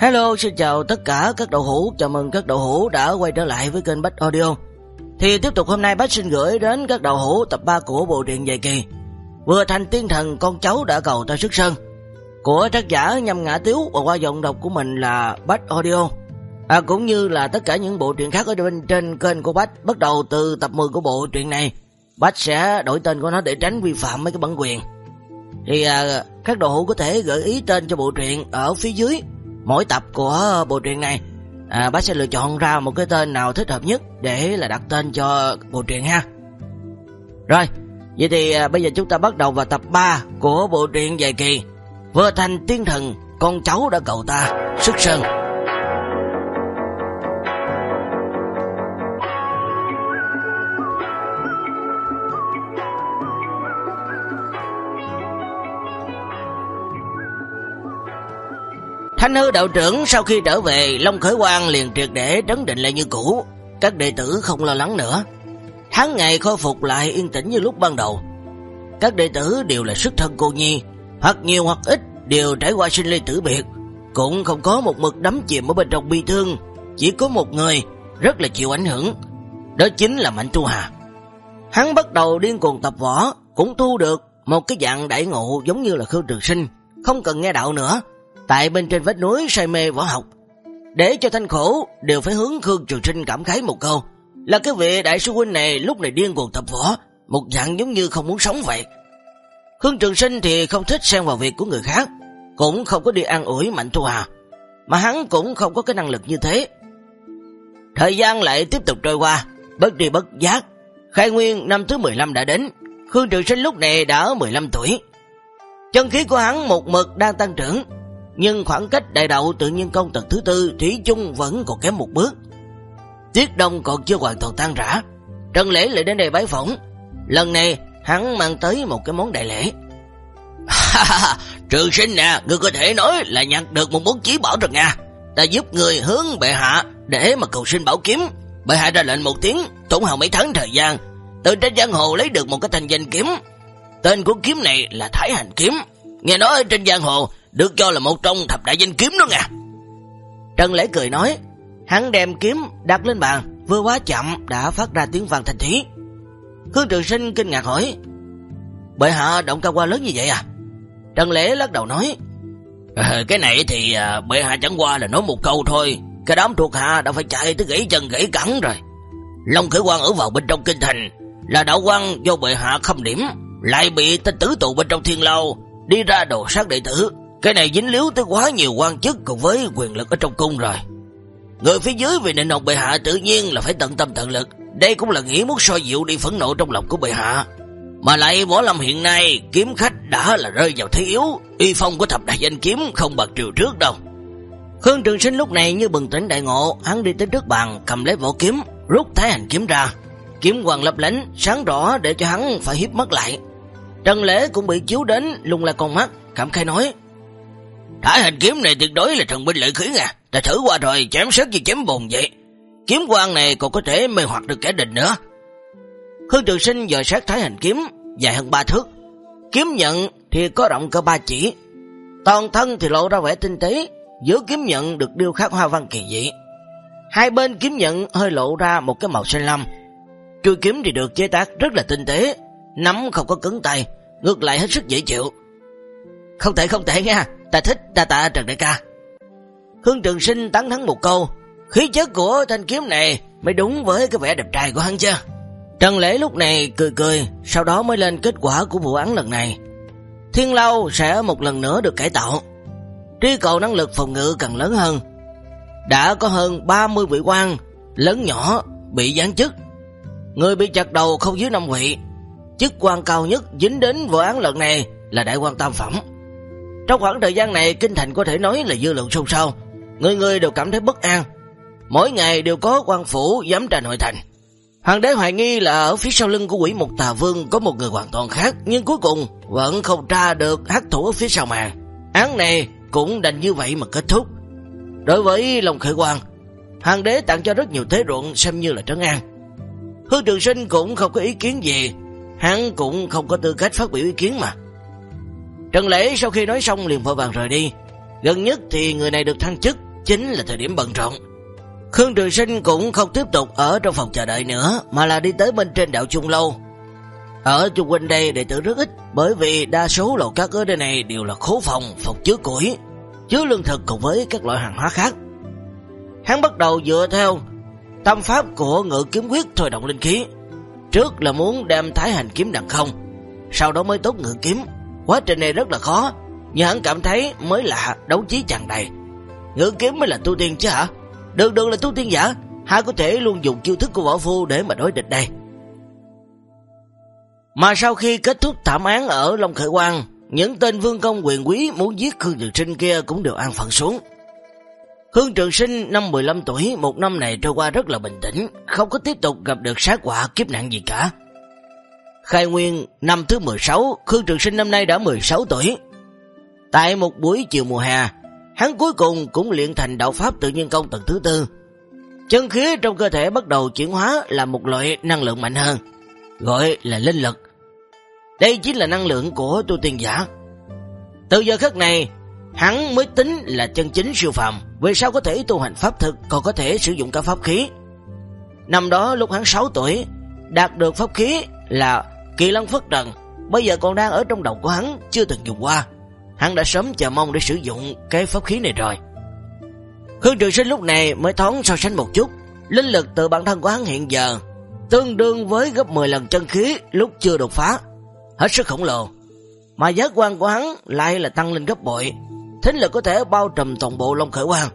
Hello, xin chào tất cả các đậu hũ, chào mừng các đậu hũ đã quay trở lại với kênh Bách Audio. Thì tiếp tục hôm nay Bách xin gửi đến các đậu hũ tập 3 của bộ truyện dài kỳ. Vừa thành tiên thần con cháu đã cầu ta sức sơn của tác giả Nhâm Ngã Tiếu và qua giọng đọc của mình là Bách Audio. À, cũng như là tất cả những bộ truyện khác ở bên trên kênh của Bách bắt đầu từ tập 10 của bộ truyện này Bách sẽ đổi tên của nó để tránh vi phạm mấy cái bản quyền. Thì à, các đồ hữu có thể gợi ý tên cho bộ truyện ở phía dưới mỗi tập của bộ truyện này. À, bác sẽ lựa chọn ra một cái tên nào thích hợp nhất để là đặt tên cho bộ truyện ha. Rồi vậy thì à, bây giờ chúng ta bắt đầu vào tập 3 của bộ truyện dài kỳ. Vừa thành tiên thần con cháu đã cầu ta sức sơn Thanh hư đạo trưởng sau khi trở về, Long Khởi Quang liền triệt để trấn định lại như cũ. Các đệ tử không lo lắng nữa. Tháng ngày khôi phục lại yên tĩnh như lúc ban đầu. Các đệ tử đều là sức thân cô nhi, hoặc nhiều hoặc ít đều trải qua sinh ly tử biệt. Cũng không có một mực đắm chìm ở bên trong bi thương, chỉ có một người rất là chịu ảnh hưởng. Đó chính là Mạnh Tu Hà. Hắn bắt đầu điên cuồng tập võ, cũng thu được một cái dạng đại ngộ giống như là Khương Trường Sinh, không cần nghe đạo nữa tại bên trên vách núi say mê võ học. Để cho thanh khổ đều phải hướng Khương Trường Sinh cảm khái một câu là cái vị đại sư huynh này lúc này điên cuồng tập võ, một dạng giống như không muốn sống vậy. Khương Trường Sinh thì không thích xen vào việc của người khác, cũng không có đi an ủi Mạnh Thu Hà, mà hắn cũng không có cái năng lực như thế. Thời gian lại tiếp tục trôi qua, bất đi bất giác. Khai Nguyên năm thứ 15 đã đến, Khương Trường Sinh lúc này đã 15 tuổi. Chân khí của hắn một mực đang tăng trưởng, nhưng khoảng cách đại đạo tự nhiên công tầng thứ tư Thủy chung vẫn còn kém một bước. Tiết đông còn chưa hoàn toàn tan rã. Trần Lễ lại đến đây bái phỏng. Lần này hắn mang tới một cái món đại lễ. Trường sinh nè, ngươi có thể nói là nhận được một món chí bảo rồi nha. Ta giúp người hướng bệ hạ để mà cầu sinh bảo kiếm. Bệ hạ ra lệnh một tiếng, tốn hào mấy tháng thời gian. Từ trên giang hồ lấy được một cái thành danh kiếm. Tên của kiếm này là Thái Hành Kiếm. Nghe nói trên giang hồ được cho là một trong thập đại danh kiếm đó nha. Trần Lễ cười nói, hắn đem kiếm đặt lên bàn, vừa quá chậm đã phát ra tiếng vang thành thí. Khương Trường Sinh kinh ngạc hỏi, bệ hạ động cao qua lớn như vậy à? Trần Lễ lắc đầu nói, à, cái này thì à, bệ hạ chẳng qua là nói một câu thôi, cái đám thuộc hạ đã phải chạy tới gãy chân gãy cẳng rồi. Long khởi quan ở vào bên trong kinh thành, là đạo quan do bệ hạ không điểm, lại bị tên tử tù bên trong thiên lâu, đi ra đồ sát đệ tử, cái này dính líu tới quá nhiều quan chức cùng với quyền lực ở trong cung rồi. Người phía dưới vì nền học bệ hạ tự nhiên là phải tận tâm tận lực. Đây cũng là nghĩa muốn soi dịu đi phẫn nộ trong lòng của bệ hạ. Mà lại võ lâm hiện nay kiếm khách đã là rơi vào thế yếu. Y phong của thập đại danh kiếm không bằng triều trước đâu. Khương Trường Sinh lúc này như bừng tỉnh đại ngộ, hắn đi tới trước bàn cầm lấy vỏ kiếm, rút thái hành kiếm ra. Kiếm hoàng lập lánh, sáng rõ để cho hắn phải hiếp mắt lại. Trần Lễ cũng bị chiếu đến, lung là con mắt, cảm khai nói. Thái hành kiếm này tuyệt đối là thần binh lợi khí à. Ta thử qua rồi, chém sớt như chém bồn vậy. Kiếm quang này còn có thể mê hoặc được kẻ địch nữa. Hương Trường Sinh dời sát thái hành kiếm, dài hơn ba thước. Kiếm nhận thì có rộng cơ ba chỉ. Toàn thân thì lộ ra vẻ tinh tế, giữa kiếm nhận được điêu khắc hoa văn kỳ dị. Hai bên kiếm nhận hơi lộ ra một cái màu xanh lam. Chui kiếm thì được chế tác rất là tinh tế, nắm không có cứng tay, ngược lại hết sức dễ chịu. Không thể không thể nha, Ta thích ta tạ Trần Đại ca. Hương Trường Sinh tán thắng một câu, khí chất của thanh kiếm này mới đúng với cái vẻ đẹp trai của hắn chứ. Trần Lễ lúc này cười cười, sau đó mới lên kết quả của vụ án lần này. Thiên Lâu sẽ một lần nữa được cải tạo. Tri cầu năng lực phòng ngự càng lớn hơn. Đã có hơn 30 vị quan, lớn nhỏ, bị gián chức. Người bị chặt đầu không dưới 5 vị. Chức quan cao nhất dính đến vụ án lần này là đại quan tam phẩm. Trong khoảng thời gian này, kinh thành có thể nói là dư luận xôn xao. Người người đều cảm thấy bất an. Mỗi ngày đều có quan phủ giám trà nội thành. Hoàng đế hoài nghi là ở phía sau lưng của quỷ mục tà vương có một người hoàn toàn khác, nhưng cuối cùng vẫn không tra được hắc thủ ở phía sau màn. Án này cũng đành như vậy mà kết thúc. Đối với lòng khởi quan, hoàng đế tặng cho rất nhiều thế ruộng xem như là trấn an. Hương Trường Sinh cũng không có ý kiến gì, hắn cũng không có tư cách phát biểu ý kiến mà. Trần Lễ sau khi nói xong liền vội vàng rời đi. Gần nhất thì người này được thăng chức, chính là thời điểm bận rộn. Khương Trường Sinh cũng không tiếp tục ở trong phòng chờ đợi nữa, mà là đi tới bên trên đảo Trung Lâu. Ở chung quanh đây đệ tử rất ít, bởi vì đa số lầu các ở đây này đều là khố phòng, phòng chứa củi, chứa lương thực cùng với các loại hàng hóa khác. Hắn bắt đầu dựa theo tâm pháp của ngự kiếm quyết thôi động linh khí. Trước là muốn đem thái hành kiếm đằng không, sau đó mới tốt ngự kiếm. Quá trình này rất là khó, nhưng hắn cảm thấy mới lạ, đấu trí chẳng đầy. Ngự kiếm mới là tu tiên chứ hả? Đường đường là tu tiên giả, hai có thể luôn dùng chiêu thức của võ phu để mà đối địch đây. Mà sau khi kết thúc thảm án ở Long Khởi Quang, những tên vương công quyền quý muốn giết Khương Trường Sinh kia cũng đều an phận xuống. Khương Trường Sinh năm 15 tuổi, một năm này trôi qua rất là bình tĩnh, không có tiếp tục gặp được sát quả kiếp nạn gì cả. Khai Nguyên năm thứ 16, Khương Trường Sinh năm nay đã 16 tuổi. Tại một buổi chiều mùa hè, hắn cuối cùng cũng luyện thành đạo pháp tự nhiên công tầng thứ tư. Chân khí trong cơ thể bắt đầu chuyển hóa là một loại năng lượng mạnh hơn, gọi là linh lực. Đây chính là năng lượng của tu tiên giả. Từ giờ khắc này, hắn mới tính là chân chính siêu phàm, vì sao có thể tu hành pháp thực còn có thể sử dụng cả pháp khí. Năm đó lúc hắn 6 tuổi, đạt được pháp khí là kỳ lân phất trần, bây giờ còn đang ở trong đầu của hắn, chưa từng dùng qua. Hắn đã sớm chờ mong để sử dụng cái pháp khí này rồi. Khương Trường Sinh lúc này mới thoáng so sánh một chút, linh lực từ bản thân của hắn hiện giờ tương đương với gấp 10 lần chân khí lúc chưa đột phá, hết sức khổng lồ. Mà giác quan của hắn lại là tăng lên gấp bội, thính lực có thể bao trùm toàn bộ Long Khởi Quang.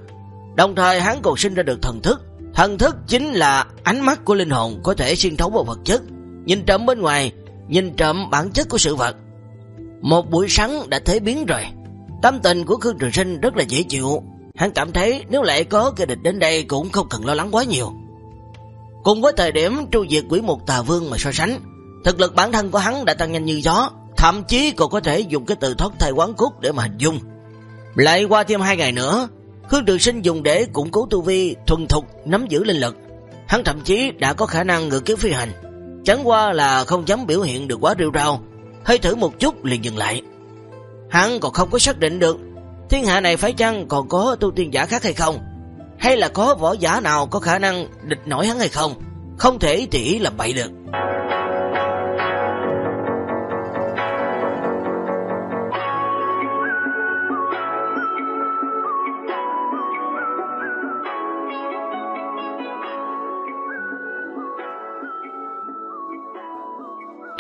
Đồng thời hắn còn sinh ra được thần thức. Thần thức chính là ánh mắt của linh hồn có thể xuyên thấu vào vật chất, nhìn trộm bên ngoài, nhìn trộm bản chất của sự vật. Một buổi sáng đã thế biến rồi. Tâm tình của Khương Trường Sinh rất là dễ chịu. Hắn cảm thấy nếu lại có kẻ địch đến đây cũng không cần lo lắng quá nhiều. Cùng với thời điểm tru diệt quỷ một tà vương mà so sánh, thực lực bản thân của hắn đã tăng nhanh như gió, thậm chí còn có thể dùng cái từ thoát thai quán cốt để mà hình dung. Lại qua thêm hai ngày nữa, Khương Trường Sinh dùng để củng cố tu vi, thuần thục nắm giữ linh lực. Hắn thậm chí đã có khả năng ngự kiếm phi hành, chẳng qua là không dám biểu hiện được quá rêu rao, hơi thử một chút liền dừng lại. Hắn còn không có xác định được thiên hạ này phải chăng còn có tu tiên giả khác hay không, hay là có võ giả nào có khả năng địch nổi hắn hay không, không thể thì là bậy được.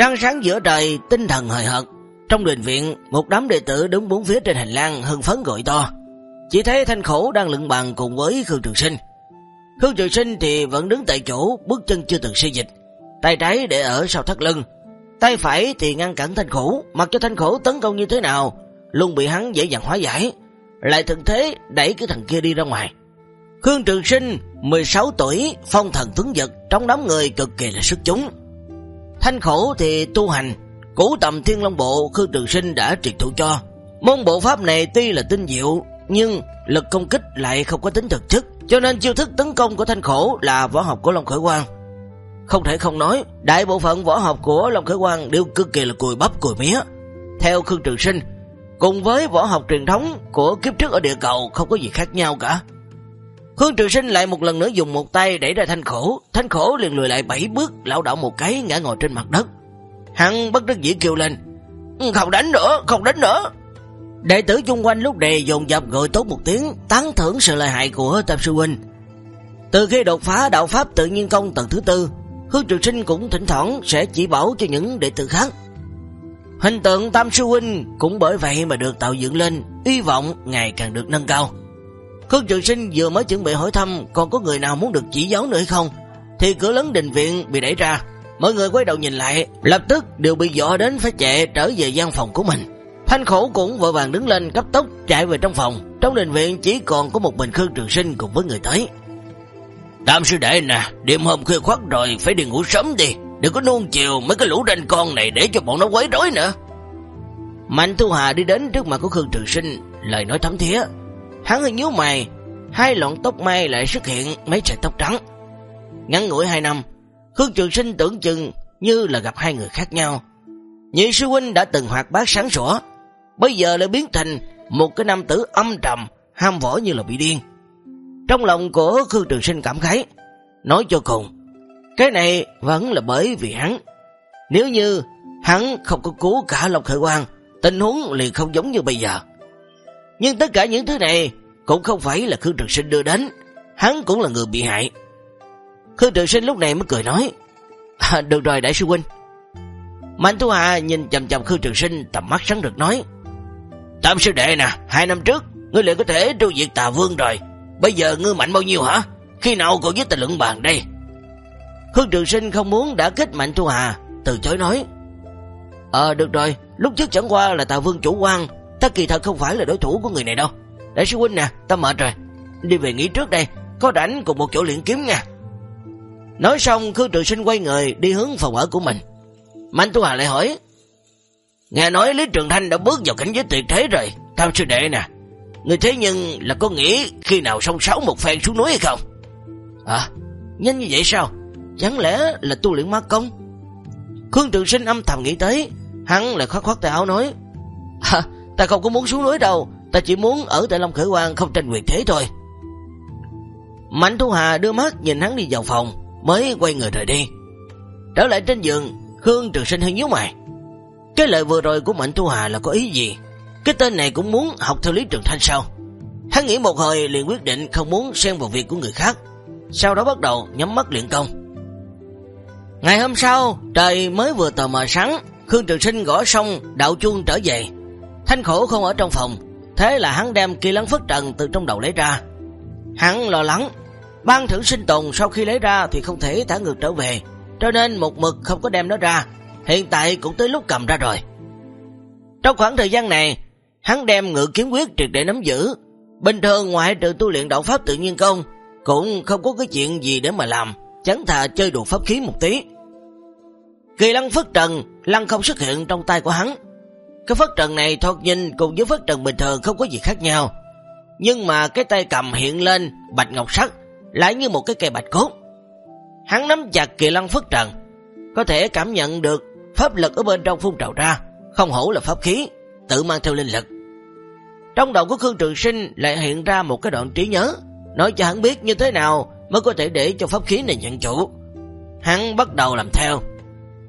Trăng sáng giữa trời, tinh thần hời hợt. Trong đền viện, một đám đệ tử đứng bốn phía trên hành lang hưng phấn gọi to. Chỉ thấy Thanh Khổ đang lựng bằng cùng với Khương Trường Sinh. Khương Trường Sinh thì vẫn đứng tại chỗ, bước chân chưa từng suy dịch. Tay trái để ở sau thắt lưng, tay phải thì ngăn cản Thanh Khổ, mặc cho Thanh Khổ tấn công như thế nào, luôn bị hắn dễ dàng hóa giải. Lại thực thế đẩy cái thằng kia đi ra ngoài. Khương Trường Sinh, 16 tuổi, phong thần tuấn giật, trong đám người cực kỳ là sức chúng. Thanh khổ thì tu hành, cũ tầm thiên long bộ Khương Trường Sinh đã truyền thụ cho. Môn bộ pháp này tuy là tinh diệu, nhưng lực công kích lại không có tính thực chất, cho nên chiêu thức tấn công của thanh khổ là võ học của Long Khởi Quang. Không thể không nói, đại bộ phận võ học của Long Khởi Quang đều cực kỳ là cùi bắp cùi mía. Theo Khương Trường Sinh, cùng với võ học truyền thống của kiếp trước ở địa cầu không có gì khác nhau cả. Khương Trường Sinh lại một lần nữa dùng một tay đẩy ra thanh khổ, thanh khổ liền lùi lại bảy bước, lão đảo một cái ngã ngồi trên mặt đất. Hắn bất đắc dĩ kêu lên, ừ, không đánh nữa, không đánh nữa. Đệ tử chung quanh lúc đề dồn dập gọi tốt một tiếng, tán thưởng sự lợi hại của Tam Sư Huynh. Từ khi đột phá đạo Pháp tự nhiên công tầng thứ tư, Khương Trường Sinh cũng thỉnh thoảng sẽ chỉ bảo cho những đệ tử khác. Hình tượng Tam Sư Huynh cũng bởi vậy mà được tạo dựng lên, hy vọng ngày càng được nâng cao. Khương Trường Sinh vừa mới chuẩn bị hỏi thăm còn có người nào muốn được chỉ giáo nữa hay không, thì cửa lớn đình viện bị đẩy ra. Mọi người quay đầu nhìn lại, lập tức đều bị dọa đến phải chạy trở về gian phòng của mình. Thanh khổ cũng vội vàng đứng lên cấp tốc chạy về trong phòng. Trong đình viện chỉ còn có một mình Khương Trường Sinh cùng với người tới. Tam sư đệ nè, đêm hôm khuya khoắt rồi, phải đi ngủ sớm đi. Đừng có nuông chiều mấy cái lũ ranh con này để cho bọn nó quấy rối nữa. Mạnh Thu Hà đi đến trước mặt của Khương Trường Sinh, lời nói thấm thía. Hắn hơi nhíu mày, hai lọn tóc mai lại xuất hiện mấy sợi tóc trắng. Ngắn ngủi hai năm, Khương Trường Sinh tưởng chừng như là gặp hai người khác nhau. Nhị sư huynh đã từng hoạt bát sáng sủa, bây giờ lại biến thành một cái nam tử âm trầm, ham võ như là bị điên. Trong lòng của Khương Trường Sinh cảm khái, nói cho cùng, cái này vẫn là bởi vì hắn. Nếu như hắn không có cứu cả Long Khởi Quang, tình huống liền không giống như bây giờ. Nhưng tất cả những thứ này cũng không phải là Khương Trường Sinh đưa đến, hắn cũng là người bị hại. Khương Trường Sinh lúc này mới cười nói, à, được rồi đại sư huynh. Mạnh Thu Hà nhìn chầm chầm Khương Trường Sinh tầm mắt sáng rực nói, Tam sư đệ nè, hai năm trước, ngươi liền có thể tru diệt tà vương rồi. Bây giờ ngươi mạnh bao nhiêu hả? Khi nào còn với ta lượng bàn đây? Khương Trường Sinh không muốn đã kết Mạnh Thu Hà, từ chối nói, Ờ được rồi, lúc trước chẳng qua là tà vương chủ quan, ta kỳ thật không phải là đối thủ của người này đâu. Đại sư huynh nè, ta mệt rồi, đi về nghỉ trước đây, có rảnh cùng một chỗ luyện kiếm nha. Nói xong, Khương Trường Sinh quay người đi hướng phòng ở của mình. Mạnh Tu Hà lại hỏi, Nghe nói Lý Trường Thanh đã bước vào cảnh giới tuyệt thế rồi, tham sư đệ nè, người thế nhưng là có nghĩ khi nào song sáu một phen xuống núi hay không? À, nhanh như vậy sao? Chẳng lẽ là tu luyện ma công? Khương Trường Sinh âm thầm nghĩ tới, hắn lại khoát khoát tay áo nói, Hả ta không có muốn xuống núi đâu, ta chỉ muốn ở tại Long Khởi Quang không tranh quyền thế thôi. Mạnh Thu Hà đưa mắt nhìn hắn đi vào phòng, mới quay người rời đi. Trở lại trên giường, Khương Trường Sinh hơi nhíu mày. Cái lời vừa rồi của Mạnh Thu Hà là có ý gì? Cái tên này cũng muốn học theo Lý Trường Thanh sao? Hắn nghĩ một hồi liền quyết định không muốn xen vào việc của người khác. Sau đó bắt đầu nhắm mắt luyện công. Ngày hôm sau, trời mới vừa tờ mờ sáng, Khương Trường Sinh gõ xong đạo chuông trở về. Thanh khổ không ở trong phòng, thế là hắn đem kỳ lân phất trần từ trong đầu lấy ra. Hắn lo lắng, ban thử sinh tồn sau khi lấy ra thì không thể thả ngược trở về, cho nên một mực không có đem nó ra, hiện tại cũng tới lúc cầm ra rồi. Trong khoảng thời gian này, hắn đem ngự kiếm quyết triệt để nắm giữ. Bình thường ngoại trừ tu luyện đạo pháp tự nhiên công, cũng không có cái chuyện gì để mà làm, chẳng thà chơi đùa pháp khí một tí. Kỳ lăng phất trần, lăng không xuất hiện trong tay của hắn. Cái phất trần này thoạt nhìn cùng với phất trần bình thường không có gì khác nhau. Nhưng mà cái tay cầm hiện lên bạch ngọc sắc, lại như một cái cây bạch cốt. Hắn nắm chặt kỳ lăng phất trần, có thể cảm nhận được pháp lực ở bên trong phun trào ra, không hổ là pháp khí, tự mang theo linh lực. Trong đầu của Khương Trường Sinh lại hiện ra một cái đoạn trí nhớ, nói cho hắn biết như thế nào mới có thể để cho pháp khí này nhận chủ. Hắn bắt đầu làm theo,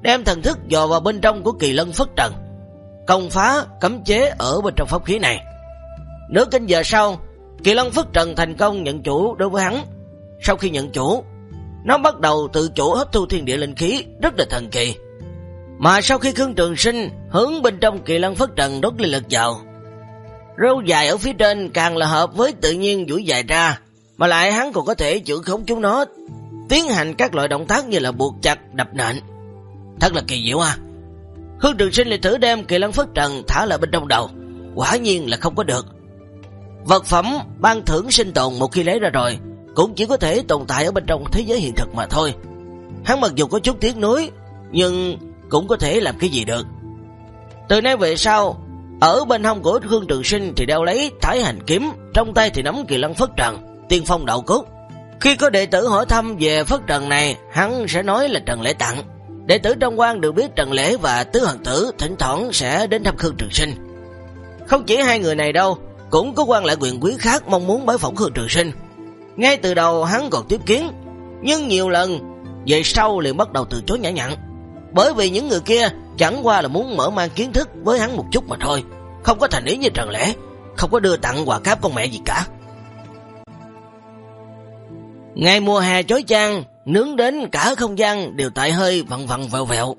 đem thần thức dò vào bên trong của kỳ lân phất trần, công phá cấm chế ở bên trong pháp khí này. Nửa canh giờ sau, kỳ lân phất trần thành công nhận chủ đối với hắn. Sau khi nhận chủ, nó bắt đầu tự chủ hấp thu thiên địa linh khí, rất là thần kỳ. Mà sau khi Khương Trường Sinh hướng bên trong kỳ lân phất trần đốt linh lực vào, râu dài ở phía trên càng là hợp với tự nhiên duỗi dài ra, mà lại hắn còn có thể chữa khống chúng nó, tiến hành các loại động tác như là buộc chặt, đập nện. Thật là kỳ diệu à. Khương Trường Sinh lại thử đem kỳ lân phất trần thả lại bên trong đầu, quả nhiên là không có được. Vật phẩm ban thưởng sinh tồn một khi lấy ra rồi, cũng chỉ có thể tồn tại ở bên trong thế giới hiện thực mà thôi. Hắn mặc dù có chút tiếc nuối, nhưng cũng có thể làm cái gì được. Từ nay về sau, ở bên hông của Khương Trường Sinh thì đeo lấy thái hành kiếm, trong tay thì nắm kỳ lân phất trần, tiên phong đậu cốt. Khi có đệ tử hỏi thăm về phất trần này, hắn sẽ nói là Trần Lễ tặng. Đệ tử trong quan được biết Trần Lễ và Tứ Hoàng Tử thỉnh thoảng sẽ đến thăm Khương Trường Sinh. Không chỉ hai người này đâu, cũng có quan lại quyền quý khác mong muốn bái phỏng Khương Trường Sinh. Ngay từ đầu hắn còn tiếp kiến, nhưng nhiều lần về sau liền bắt đầu từ chối nhã nhặn. Bởi vì những người kia chẳng qua là muốn mở mang kiến thức với hắn một chút mà thôi, không có thành ý như Trần Lễ, không có đưa tặng quà cáp con mẹ gì cả. Ngày mùa hè chói chang, nướng đến cả không gian đều tại hơi vặn vặn vẹo vẹo.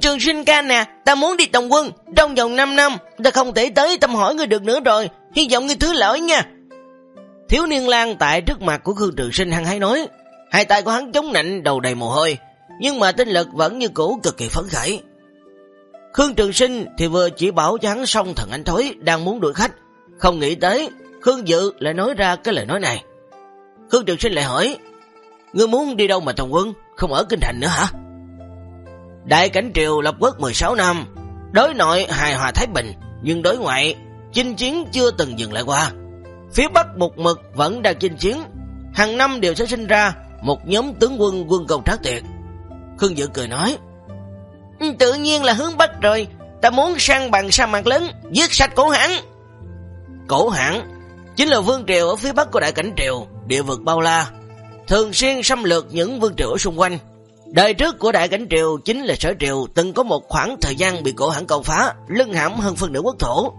Trường sinh ca nè, ta muốn đi tổng quân, trong vòng 5 năm, ta không thể tới tâm hỏi người được nữa rồi, hy vọng người thứ lỗi nha. Thiếu niên lang tại trước mặt của Khương Trường Sinh hăng hái nói, hai tay của hắn chống nạnh đầu đầy mồ hôi, nhưng mà tinh lực vẫn như cũ cực kỳ phấn khởi. Khương Trường Sinh thì vừa chỉ bảo cho hắn xong thần anh thối đang muốn đuổi khách, không nghĩ tới Khương Dự lại nói ra cái lời nói này. Khương Trường Sinh lại hỏi, Ngươi muốn đi đâu mà Tòng quân, không ở Kinh Thành nữa hả? Đại cảnh triều lập quốc 16 năm, đối nội hài hòa Thái Bình, nhưng đối ngoại, chinh chiến chưa từng dừng lại qua. Phía Bắc một mực vẫn đang chinh chiến, hàng năm đều sẽ sinh ra một nhóm tướng quân quân công trác tuyệt. Khương Dự cười nói, Tự nhiên là hướng Bắc rồi, ta muốn sang bằng sa mạc lớn, giết sạch cổ hãng. Cổ hãng, chính là vương triều ở phía bắc của Đại Cảnh Triều, địa vực bao la, thường xuyên xâm lược những vương triều ở xung quanh. Đời trước của Đại Cảnh Triều chính là sở triều từng có một khoảng thời gian bị cổ hãng cầu phá, lưng hãm hơn phần nửa quốc thổ.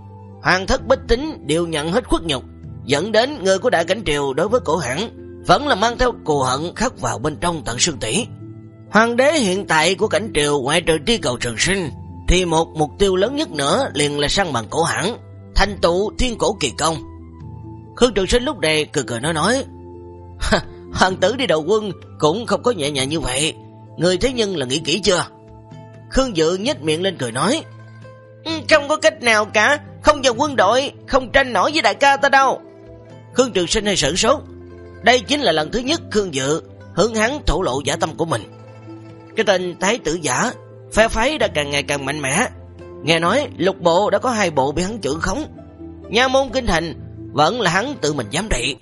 Hoàng thất bích tính đều nhận hết khuất nhục, dẫn đến người của Đại Cảnh Triều đối với cổ hãng vẫn là mang theo cù hận khắc vào bên trong tận xương tỉ. Hoàng đế hiện tại của Cảnh Triều ngoại trừ tri cầu trường sinh, thì một mục tiêu lớn nhất nữa liền là săn bằng cổ hãng, thành tụ thiên cổ kỳ công. Khương Trường Sinh lúc này cười cười nói nói, Hoàng tử đi đầu quân cũng không có nhẹ nhàng như vậy, người thế nhân là nghĩ kỹ chưa? Khương Dự nhếch miệng lên cười nói, ừ, Không có cách nào cả, không vào quân đội, không tranh nổi với đại ca ta đâu. Khương Trường Sinh hơi sửng sốt, đây chính là lần thứ nhất Khương Dự hướng hắn thổ lộ giả tâm của mình. Cái tên thái tử giả, phe phái đã càng ngày càng mạnh mẽ. Nghe nói lục bộ đã có hai bộ bị hắn chữ khống. Nha môn kinh thành vẫn là hắn tự mình giám trị.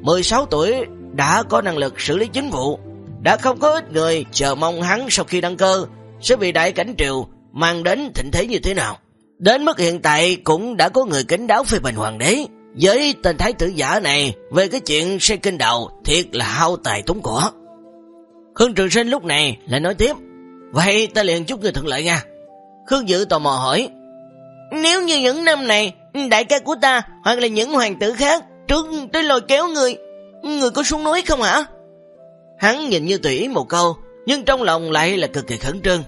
16 tuổi đã có năng lực xử lý chính vụ, đã không có ít người chờ mong hắn sau khi đăng cơ sẽ bị đại cảnh triều mang đến thịnh thế như thế nào. Đến mức hiện tại cũng đã có người kính đáo phê bình hoàng đế. Với tên thái tử giả này về cái chuyện xây kinh đầu thiệt là hao tài tốn cỏ Khương Trường Sinh lúc này lại nói tiếp Vậy ta liền chúc người thuận lợi nha Khương Dự tò mò hỏi Nếu như những năm này Đại ca của ta hoặc là những hoàng tử khác Trước tới lôi kéo người. Người có xuống núi không hả? Hắn nhìn như tùy ý một câu Nhưng trong lòng lại là cực kỳ khẩn trương.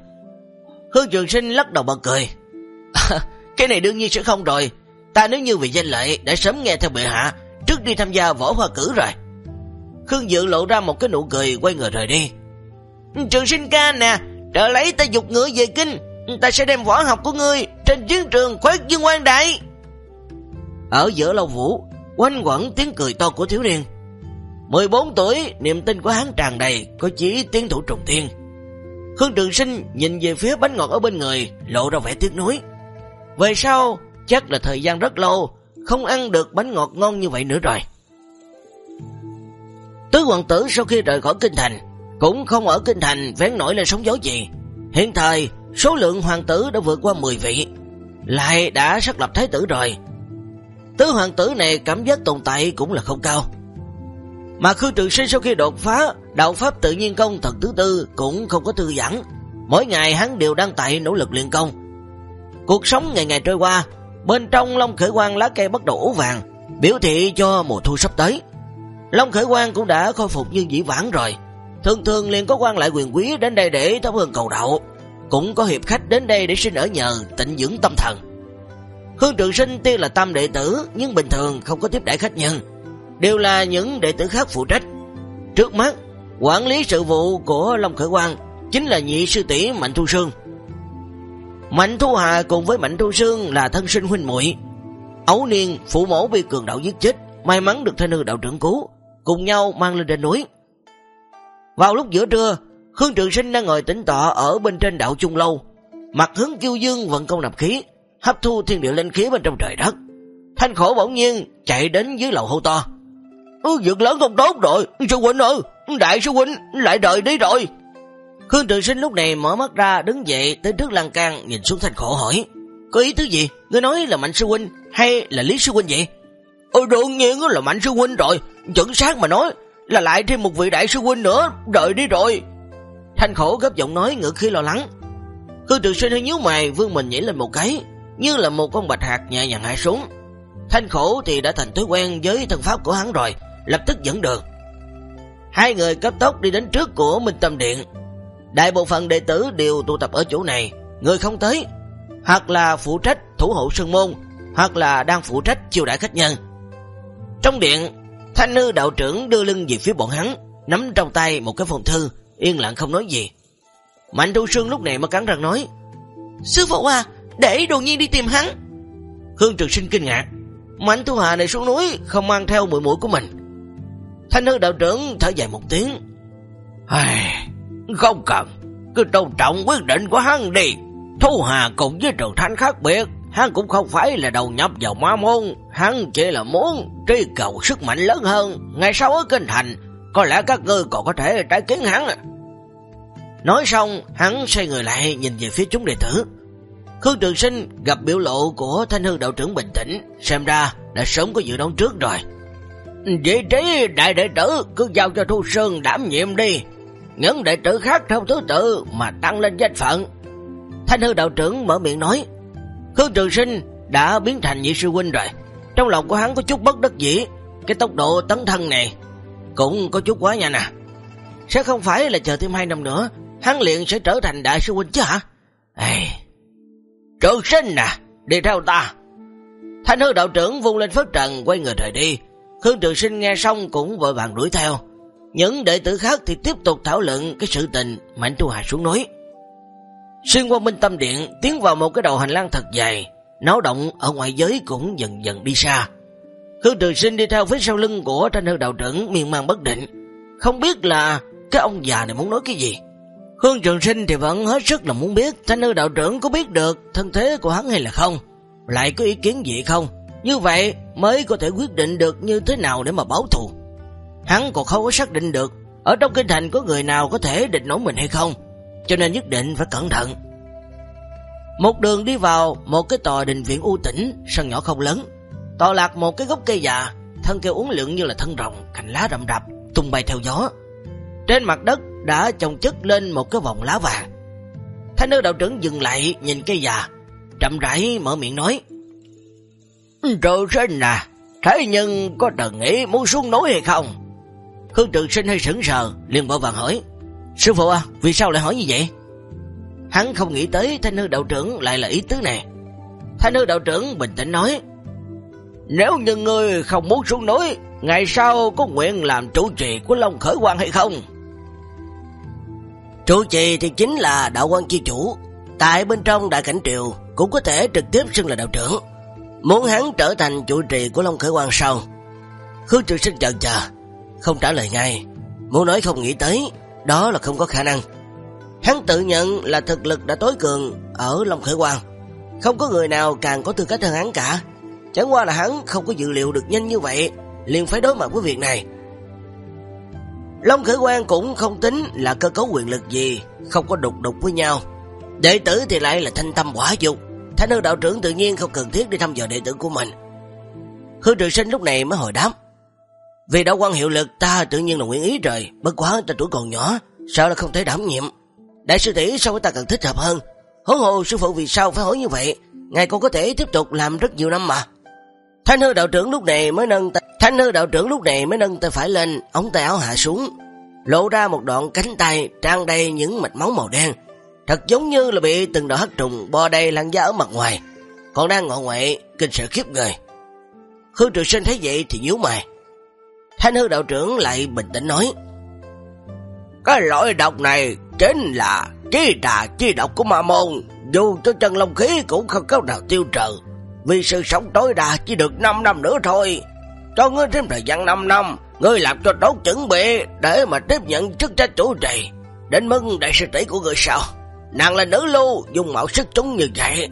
Hương Trường Sinh lắc đầu bật cười. Cái này đương nhiên sẽ không rồi. Ta nếu như vì danh lợi Đã sớm nghe theo bệ hạ Trước đi tham gia võ hoa cử rồi. Khương Dự lộ ra một cái nụ cười quay người rời đi. Trường sinh ca nè, trở lấy ta dục ngựa về kinh, ta sẽ đem võ học của ngươi trên chiến trường khoét dương quan đại. Ở giữa lâu vũ, quanh quẩn tiếng cười to của thiếu niên. 14 tuổi, niềm tin của hắn tràn đầy, có chỉ tiến thủ trùng thiên. Khương Trường Sinh nhìn về phía bánh ngọt ở bên người, lộ ra vẻ tiếc nuối. Về sau, chắc là thời gian rất lâu, không ăn được bánh ngọt ngon như vậy nữa rồi. Tứ hoàng tử sau khi rời khỏi kinh thành, cũng không ở kinh thành vén nổi lên sóng gió gì. Hiện thời, số lượng hoàng tử đã vượt qua 10 vị, lại đã xác lập thái tử rồi. Tứ hoàng tử này cảm giác tồn tại cũng là không cao. Mà Khương Trường Sinh sau khi đột phá, đạo pháp tự nhiên công thần thứ tư cũng không có thư giãn. Mỗi ngày hắn đều đang tại nỗ lực luyện công. Cuộc sống ngày ngày trôi qua, bên trong Long Khởi Quang lá cây bắt đầu ố vàng, biểu thị cho mùa thu sắp tới. Long Khởi Quang cũng đã khôi phục như dĩ vãng rồi. Thường thường liền có quan lại quyền quý đến đây để thắp hương cầu đạo, Cũng có hiệp khách đến đây để xin ở nhờ tịnh dưỡng tâm thần. Hương Trường Sinh tuy là tam đệ tử nhưng bình thường không có tiếp đại khách nhân. Đều là những đệ tử khác phụ trách. Trước mắt, quản lý sự vụ của Long Khởi Quang chính là nhị sư tỷ Mạnh Thu Sương. Mạnh Thu Hà cùng với Mạnh Thu Sương là thân sinh huynh muội Ấu niên phụ mẫu bị cường đạo giết chết, may mắn được thanh hư đạo trưởng cứu, cùng nhau mang lên trên núi. Vào lúc giữa trưa, Khương Trường Sinh đang ngồi tĩnh tọa ở bên trên đạo Trung Lâu, mặt hướng kiêu dương vận công nạp khí, hấp thu thiên địa linh khí bên trong trời đất. Thanh khổ bỗng nhiên chạy đến dưới lầu hô to. Ừ, dược lớn không tốt rồi, sư huynh ơi, đại sư huynh lại đợi đi rồi. Khương Trường Sinh lúc này mở mắt ra đứng dậy tới trước lan can nhìn xuống thanh khổ hỏi. Có ý thứ gì? Ngươi nói là mạnh sư huynh hay là lý sư huynh vậy? Ôi đương nhiên là mạnh sư huynh rồi, chuẩn xác mà nói là lại thêm một vị đại sư huynh nữa, đợi đi rồi. Thanh khổ gấp giọng nói ngữ khi lo lắng. Khương Trường Sinh hơi nhíu mày, vương mình nhảy lên một cái, như là một con bạch hạt nhẹ nhàng hạ xuống. Thanh khổ thì đã thành thói quen với thân pháp của hắn rồi, lập tức dẫn đường. Hai người cấp tốc đi đến trước của Minh Tâm Điện. Đại bộ phận đệ tử đều tụ tập ở chỗ này, người không tới, hoặc là phụ trách thủ hộ sơn môn, hoặc là đang phụ trách chiêu đãi khách nhân. Trong điện, Thanh Nư đạo trưởng đưa lưng về phía bọn hắn, nắm trong tay một cái phong thư, yên lặng không nói gì. Mạnh Thu Sương lúc này mới cắn răng nói, Sư phụ à, để đồ nhiên đi tìm hắn. Hương Trực Sinh kinh ngạc, Mạnh Thu Hà này xuống núi, không mang theo mũi mũi của mình. Thanh Hư đạo trưởng thở dài một tiếng, Ai, Không cần, cứ tôn trọng quyết định của hắn đi. Thu Hà cùng với Trường Thanh khác biệt, hắn cũng không phải là đầu nhập vào ma môn, hắn chỉ là muốn truy cầu sức mạnh lớn hơn, ngày sau ở kinh thành, có lẽ các ngươi còn có thể trái kiến hắn. Nói xong, hắn xoay người lại nhìn về phía chúng đệ tử. Khương Trường Sinh gặp biểu lộ của Thanh hương đạo trưởng bình tĩnh, xem ra đã sớm có dự đoán trước rồi. Vị trí đại đệ tử cứ giao cho Thu Sơn đảm nhiệm đi. Những đệ tử khác theo thứ tự mà tăng lên danh phận. Thanh Hương đạo trưởng mở miệng nói. Khương Trường Sinh đã biến thành nhị sư huynh rồi. Trong lòng của hắn có chút bất đắc dĩ. Cái tốc độ tấn thân này cũng có chút quá nhanh à. Sẽ không phải là chờ thêm hai năm nữa, hắn liền sẽ trở thành đại sư huynh chứ hả? Ê, Trường sinh nè, đi theo ta. Thanh hư đạo trưởng vung lên phất trần quay người rời đi. Khương Trường Sinh nghe xong cũng vội vàng đuổi theo. Những đệ tử khác thì tiếp tục thảo luận cái sự tình Mạnh Tu Hà xuống núi. Xuyên qua minh tâm điện tiến vào một cái đầu hành lang thật dài, náo động ở ngoài giới cũng dần dần đi xa. Khương Trường Sinh đi theo phía sau lưng của Thanh hư đạo trưởng miên man bất định, không biết là cái ông già này muốn nói cái gì. Hương Trường Sinh thì vẫn hết sức là muốn biết Thanh hư đạo trưởng có biết được thân thế của hắn hay là không, lại có ý kiến gì không. Như vậy mới có thể quyết định được như thế nào để mà báo thù. Hắn còn không có xác định được ở trong kinh thành có người nào có thể định nổi mình hay không, cho nên nhất định phải cẩn thận. Một đường đi vào một cái tòa đình viện u tĩnh, sân nhỏ không lớn, tòa lạc một cái gốc cây già, thân cây uốn lượn như là thân rồng, cành lá rậm rạp, tung bay theo gió. Trên mặt đất đã trồng chất lên một cái vòng lá vàng. Thanh nữ đạo trưởng dừng lại nhìn cây già, chậm rãi mở miệng nói. Trường sinh à, thế nhưng có từng nghĩ muốn xuống núi hay không? Khương trường sinh hơi sững sờ, liền vội vàng hỏi. Sư phụ à, vì sao lại hỏi như vậy? Hắn không nghĩ tới thanh hư đạo trưởng lại là ý tứ này. Thanh hư đạo trưởng bình tĩnh nói. Nếu như ngươi không muốn xuống núi, ngày sau có nguyện làm chủ trì của Long Khởi Quang hay không? Chủ trì thì chính là đạo quan chi chủ, tại bên trong đại cảnh triều cũng có thể trực tiếp xưng là đạo trưởng. Muốn hắn trở thành chủ trì của Long Khởi Quan sau. Khương Trường Sinh chần chờ, không trả lời ngay. Muốn nói không nghĩ tới, đó là không có khả năng. Hắn tự nhận là thực lực đã tối cường ở Long Khởi Quan, Không có người nào càng có tư cách hơn hắn cả. Chẳng qua là hắn không có dự liệu được nhanh như vậy, liền phải đối mặt với việc này. Long Khởi Quang cũng không tính là cơ cấu quyền lực gì, không có đục đục với nhau. Đệ tử thì lại là thanh tâm quả dục, Thánh hư đạo trưởng tự nhiên không cần thiết đi thăm dò đệ tử của mình. Hương trường sinh lúc này mới hồi đáp. Vì đạo quan hiệu lực ta tự nhiên là nguyện ý rồi, bất quá ta tuổi còn nhỏ, sợ là không thể đảm nhiệm. Đại sư tỷ sao với ta cần thích hợp hơn. hỗn hồ sư phụ vì sao phải hỏi như vậy, ngài còn có thể tiếp tục làm rất nhiều năm mà. Thanh hư đạo trưởng lúc này mới nâng tay, Thanh hư đạo trưởng lúc này mới nâng tay phải lên, ống tay áo hạ xuống, lộ ra một đoạn cánh tay trang đầy những mạch máu màu đen, thật giống như là bị từng đạo hắc trùng bò đầy lăn da ở mặt ngoài, còn đang ngọ ngoại kinh sợ khiếp người. Hư trường sinh thấy vậy thì nhíu mày. Thanh hư đạo trưởng lại bình tĩnh nói, cái loại độc này chính là chi trà chi độc của ma môn, dù cho chân long khí cũng không có nào tiêu trừ, vì sự sống tối đa chỉ được 5 năm nữa thôi. Cho ngươi thêm thời gian 5 năm, ngươi làm cho tốt chuẩn bị để mà tiếp nhận chức trách chủ trì. Đến mừng đại sư tỷ của ngươi sao? Nàng là nữ lưu, dùng mạo sức chúng như vậy,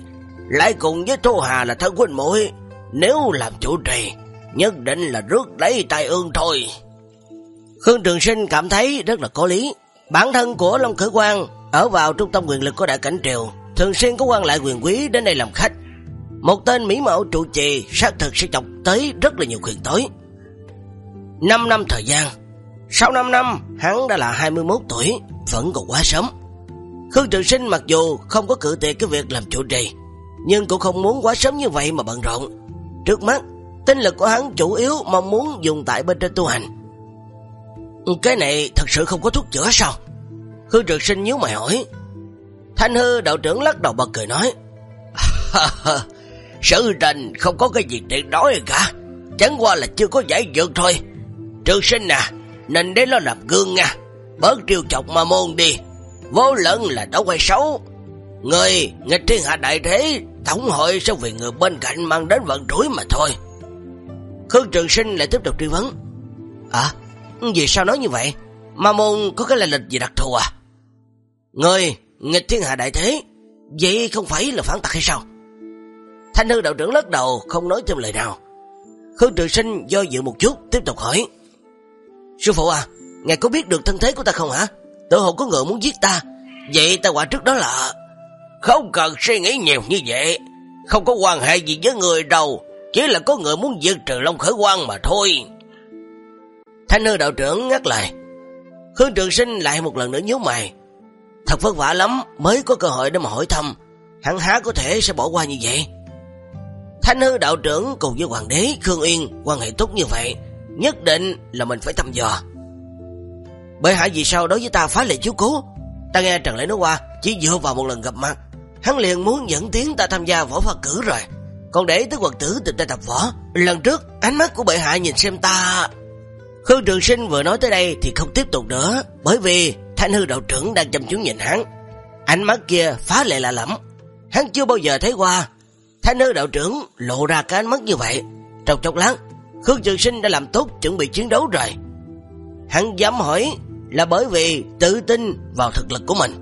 lại cùng với Thu Hà là thân huynh mũi. Nếu làm chủ trì, nhất định là rước lấy tai ương thôi. Khương Trường Sinh cảm thấy rất là có lý. Bản thân của Long Khởi Quang ở vào trung tâm quyền lực của Đại Cảnh Triều, thường xuyên có quan lại quyền quý đến đây làm khách. Một tên mỹ mẫu trụ trì xác thực sẽ chọc tới rất là nhiều quyền tối. 5 năm thời gian, sau 5 năm hắn đã là 21 tuổi, vẫn còn quá sớm. Khương Trường Sinh mặc dù không có cự tuyệt cái việc làm chủ trì, nhưng cũng không muốn quá sớm như vậy mà bận rộn. Trước mắt, tinh lực của hắn chủ yếu mong muốn dùng tại bên trên tu hành. Cái này thật sự không có thuốc chữa sao? Khương Trường Sinh nhíu mày hỏi. Thanh hư đạo trưởng lắc đầu bật cười nói. Sự tình không có cái gì tuyệt đối cả, chẳng qua là chưa có giải dược thôi. Trường Sinh à, nên để nó làm gương nha, bớt triêu chọc mà môn đi vô lẫn là đã quay xấu. Người, nghịch thiên hạ đại thế, tổng hội sẽ vì người bên cạnh mang đến vận rủi mà thôi. Khương Trường Sinh lại tiếp tục truy vấn. À, vì sao nói như vậy? Ma môn có cái là lịch gì đặc thù à? Người, nghịch thiên hạ đại thế, vậy không phải là phản tặc hay sao? Thanh hư đạo trưởng lắc đầu, không nói thêm lời nào. Khương Trường Sinh do dự một chút, tiếp tục hỏi. Sư phụ à, ngài có biết được thân thế của ta không hả? Tự hồ có người muốn giết ta Vậy ta quả trước đó là Không cần suy nghĩ nhiều như vậy. Không có quan hệ gì với người đâu. Chỉ là có người muốn diệt trừ Long Khởi Quan mà thôi. Thanh hư đạo trưởng ngắt lời. Khương Trường Sinh lại một lần nữa nhớ mày. Thật vất vả lắm mới có cơ hội để mà hỏi thăm. Hắn há có thể sẽ bỏ qua như vậy. Thanh hư đạo trưởng cùng với hoàng đế Khương Uyên quan hệ tốt như vậy. Nhất định là mình phải thăm dò. Bởi hại vì sao đối với ta phá lệ chú cố Ta nghe Trần Lễ nói qua, Chỉ dựa vào một lần gặp mặt, Hắn liền muốn dẫn tiến ta tham gia võ pha cử rồi Còn để tới quần tử tình ta tập võ, Lần trước ánh mắt của bệ hạ nhìn xem ta Khương Trường Sinh vừa nói tới đây Thì không tiếp tục nữa, Bởi vì thanh hư đạo trưởng đang chăm chú nhìn hắn Ánh mắt kia phá lệ lạ lắm Hắn chưa bao giờ thấy qua Thanh hư đạo trưởng lộ ra cái ánh mắt như vậy Trong chốc lát Khương Trường Sinh đã làm tốt chuẩn bị chiến đấu rồi Hắn dám hỏi là bởi vì tự tin vào thực lực của mình.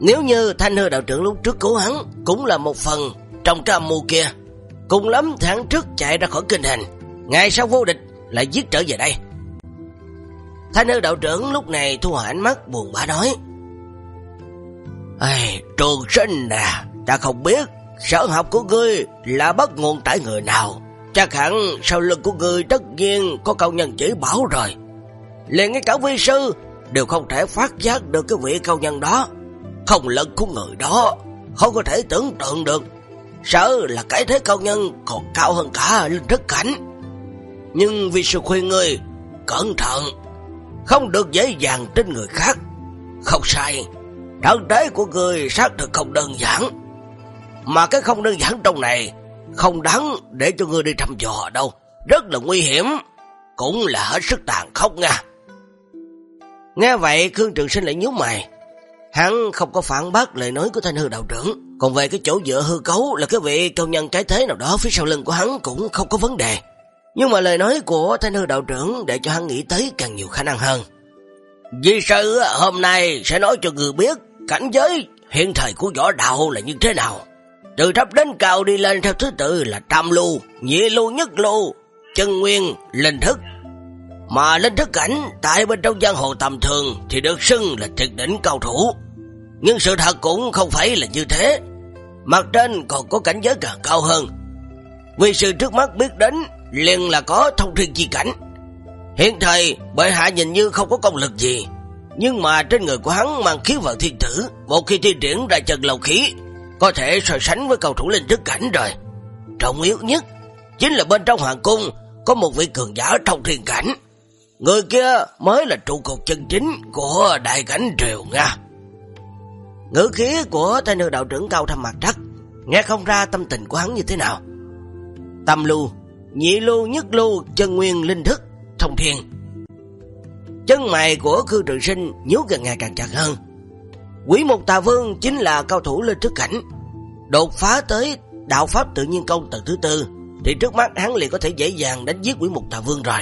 Nếu như thanh hư đạo trưởng lúc trước cứu hắn cũng là một phần trong cái âm mưu kia, cùng lắm tháng trước chạy ra khỏi kinh hành, ngày sau vô địch lại giết trở về đây. Thanh hư đạo trưởng lúc này thu hồi ánh mắt buồn bã nói. Ây, trường sinh nè, ta không biết sở học của ngươi là bắt nguồn tại người nào. Chắc hẳn sau lưng của ngươi tất nhiên có câu nhân chỉ bảo rồi. liền ngay cả vi sư đều không thể phát giác được cái vị cao nhân đó. Không lực của người đó, không có thể tưởng tượng được. sở là cái thế cao nhân còn cao hơn cả linh thức cảnh. Nhưng vi sư khuyên người, cẩn thận, không được dễ dàng trên người khác. Không sai, Thân tế của người xác thực không đơn giản. Mà cái không đơn giản trong này, không đáng để cho người đi thăm dò đâu. Rất là nguy hiểm, cũng là hết sức tàn khốc nha. Nghe vậy Khương Trường Sinh lại nhú mày. Hắn không có phản bác lời nói của thanh hư đạo trưởng. Còn về cái chỗ dựa hư cấu là cái vị công nhân trái thế nào đó phía sau lưng của hắn cũng không có vấn đề. Nhưng mà lời nói của thanh hư đạo trưởng để cho hắn nghĩ tới càng nhiều khả năng hơn. Di sư hôm nay sẽ nói cho người biết cảnh giới hiện thời của võ đạo là như thế nào. Từ thấp đến cao đi lên theo thứ tự là tam lưu, nhị lưu, nhất lưu, chân nguyên, linh thức, mà linh thức cảnh tại bên trong giang hồ tầm thường thì được xưng là tuyệt đỉnh cao thủ. Nhưng sự thật cũng không phải là như thế. Mặt trên còn có cảnh giới càng cao hơn. Vì sự trước mắt biết đến liền là có thông thiên chi cảnh. Hiện thời bệ hạ nhìn như không có công lực gì. Nhưng mà trên người của hắn mang khí vào thiên tử. Một khi thi triển ra chân lầu khí có thể so sánh với cầu thủ linh thức cảnh rồi. Trọng yếu nhất chính là bên trong hoàng cung có một vị cường giả trong thiên cảnh. Người kia mới là trụ cột chân chính của đại cảnh triều Nga. Ngữ khí của thanh nữ đạo trưởng cao thâm mặt trắc, nghe không ra tâm tình của hắn như thế nào. Tâm lưu, nhị lưu, nhất lưu, chân nguyên, linh thức, thông thiên. Chân mày của Khư Trường Sinh nhú gần ngày càng chặt hơn. Quỷ Mục Tà Vương chính là cao thủ lên trước cảnh. Đột phá tới đạo pháp tự nhiên công tầng thứ tư, thì trước mắt hắn liền có thể dễ dàng đánh giết Quỷ Mục Tà Vương rồi.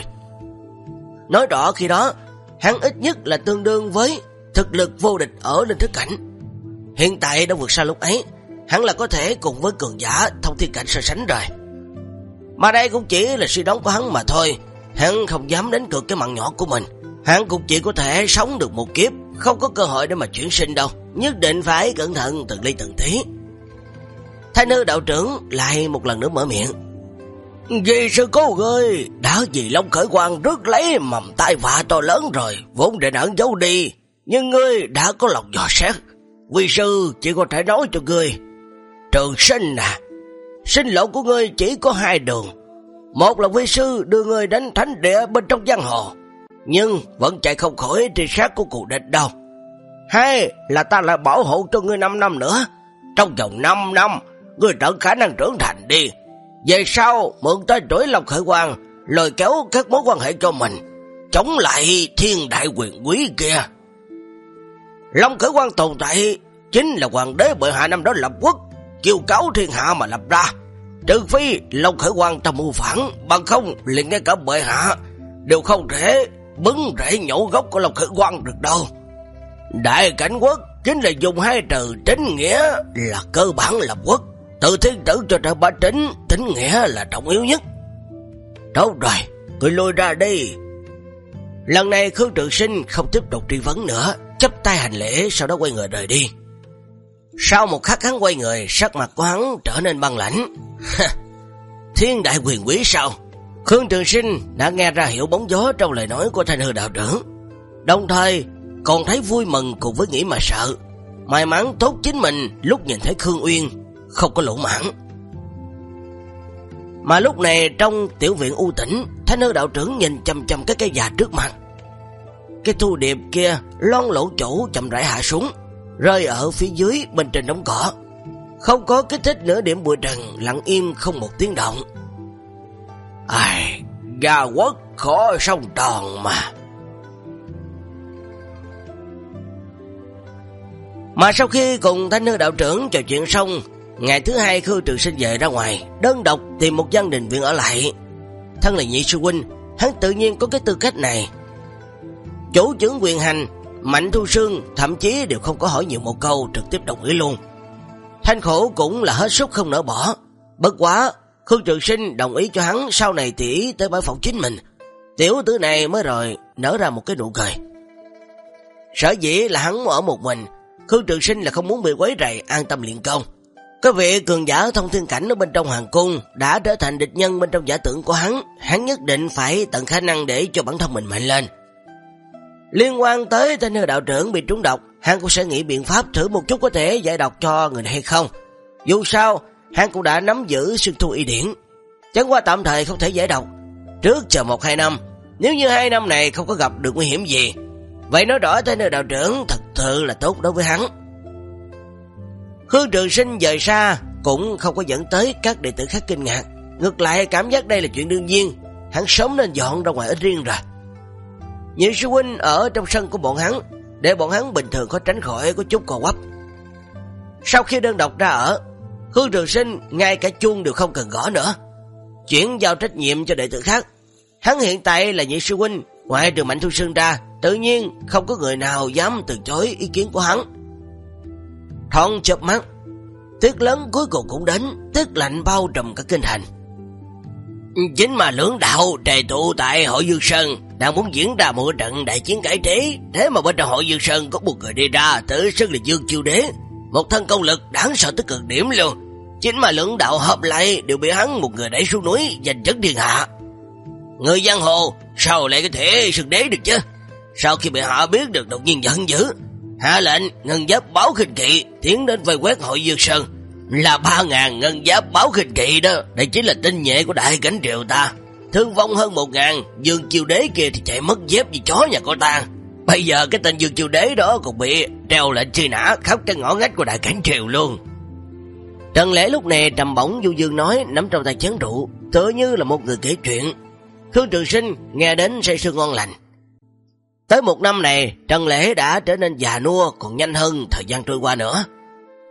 Nói rõ khi đó, hắn ít nhất là tương đương với thực lực vô địch ở linh thức cảnh. Hiện tại đã vượt xa lúc ấy, hắn là có thể cùng với cường giả thông thiên cảnh so sánh rồi. Mà đây cũng chỉ là suy đoán của hắn mà thôi, hắn không dám đánh cược cái mạng nhỏ của mình. Hắn cũng chỉ có thể sống được một kiếp, không có cơ hội để mà chuyển sinh đâu. Nhất định phải cẩn thận từng ly từng tí. thái nữ đạo trưởng lại một lần nữa mở miệng. Vì sư cố ơi, đã vì Long Khởi Quang rước lấy mầm tai vạ to lớn rồi, vốn định ẩn giấu đi, nhưng ngươi đã có lòng dò xét. Vì sư chỉ có thể nói cho ngươi, trường sinh à, sinh lộ của ngươi chỉ có hai đường. Một là vi sư đưa ngươi đến thánh địa bên trong giang hồ, nhưng vẫn chạy không khỏi tri sát của cụ địch đâu. hay là ta lại bảo hộ cho ngươi 5 năm nữa. Trong vòng 5 năm, ngươi trở khả năng trưởng thành đi, về sau mượn tới trỗi lòng khởi quan, lời kéo các mối quan hệ cho mình, chống lại thiên đại quyền quý kia. Long khởi quan tồn tại chính là hoàng đế bệ hạ năm đó lập quốc, kiêu cáo thiên hạ mà lập ra. Trừ phi Long khởi quan trong mưu phản, bằng không liền ngay cả bệ hạ đều không thể bứng rễ nhổ gốc của lòng khởi quan được đâu. Đại cảnh quốc chính là dùng hai từ chính nghĩa là cơ bản lập quốc. Từ thiên tử cho trở bá chính, tính nghĩa là trọng yếu nhất. Đâu rồi, người lôi ra đi. Lần này Khương Trường Sinh không tiếp tục truy vấn nữa, chấp tay hành lễ sau đó quay người rời đi. Sau một khắc hắn quay người, sắc mặt của hắn trở nên băng lãnh. Thiên đại quyền quý sao? Khương Trường Sinh đã nghe ra hiểu bóng gió trong lời nói của thanh hư đạo trưởng. Đồng thời còn thấy vui mừng cùng với nghĩ mà sợ. May mắn tốt chính mình lúc nhìn thấy Khương Uyên không có lỗ mãn. Mà lúc này trong tiểu viện u tỉnh, thanh hư đạo trưởng nhìn chầm chầm cái cây già trước mặt. Cái thu điệp kia lon lỗ chỗ chậm rãi hạ xuống, rơi ở phía dưới bên trên đống cỏ. Không có kích thích nửa điểm bụi trần, lặng im không một tiếng động. Ai, gà quất khó sông tròn mà. Mà sau khi cùng thanh hư đạo trưởng trò chuyện xong, ngày thứ hai Khư Trường Sinh về ra ngoài, đơn độc tìm một gian đình viện ở lại. Thân là nhị sư huynh, hắn tự nhiên có cái tư cách này. Chủ trưởng quyền hành, Mạnh Thu Sương thậm chí đều không có hỏi nhiều một câu trực tiếp đồng ý luôn. Thanh khổ cũng là hết sức không nỡ bỏ. Bất quá, Khương Trường Sinh đồng ý cho hắn sau này tỉ tới bãi phòng chính mình. Tiểu tử này mới rồi nở ra một cái nụ cười. Sở dĩ là hắn ở một mình, Khương Trường Sinh là không muốn bị quấy rầy an tâm luyện công. Cái vị cường giả thông thiên cảnh ở bên trong hoàng cung đã trở thành địch nhân bên trong giả tưởng của hắn, hắn nhất định phải tận khả năng để cho bản thân mình mạnh lên. Liên quan tới tên hư đạo trưởng bị trúng độc, hắn cũng sẽ nghĩ biện pháp thử một chút có thể giải độc cho người này hay không. Dù sao, hắn cũng đã nắm giữ xuyên thu y điển. Chẳng qua tạm thời không thể giải độc. Trước chờ một hai năm, nếu như hai năm này không có gặp được nguy hiểm gì, vậy nói rõ tên nơi đạo trưởng thật sự là tốt đối với hắn. Khương Trường Sinh dời xa cũng không có dẫn tới các đệ tử khác kinh ngạc. Ngược lại cảm giác đây là chuyện đương nhiên, hắn sớm nên dọn ra ngoài ít riêng rồi. Nhị sư huynh ở trong sân của bọn hắn, để bọn hắn bình thường có tránh khỏi có chút cò quắp. Sau khi đơn độc ra ở, hương Trường Sinh ngay cả chuông đều không cần gõ nữa. Chuyển giao trách nhiệm cho đệ tử khác. Hắn hiện tại là nhị sư huynh, ngoại trừ Mạnh Thu Sương ra, tự nhiên không có người nào dám từ chối ý kiến của hắn. Thon chớp mắt, tuyết lớn cuối cùng cũng đến, tuyết lạnh bao trùm cả kinh thành. Chính mà lưỡng đạo trề tụ tại hội Dương Sơn đang muốn diễn ra một trận đại chiến cải trí, thế mà bên trong hội Dương Sơn có một người đi ra tự xưng là Dương Chiêu Đế, một thân công lực đáng sợ tới cực điểm luôn. Chính mà lưỡng đạo hợp lại đều bị hắn một người đẩy xuống núi giành chất thiên hạ. Người giang hồ sao lại có thể sừng đế được chứ? Sau khi bị họ biết được đột nhiên giận dữ, hạ lệnh ngân giáp báo khinh kỵ tiến đến vây quét hội Dương Sơn là ba ngàn ngân giáp báo khinh kỵ đó, đây chính là tinh nhẹ của đại cảnh triều ta. Thương vong hơn một ngàn, dương chiêu đế kia thì chạy mất dép như chó nhà cô ta. Bây giờ cái tên dương chiêu đế đó còn bị treo lệnh truy nã khắp trên ngõ ngách của đại cảnh triều luôn. Trần lễ lúc này trầm bổng du dương nói nắm trong tay chén rượu, tựa như là một người kể chuyện. Khương Trường Sinh nghe đến say sưa ngon lành. Tới một năm này, Trần Lễ đã trở nên già nua còn nhanh hơn thời gian trôi qua nữa.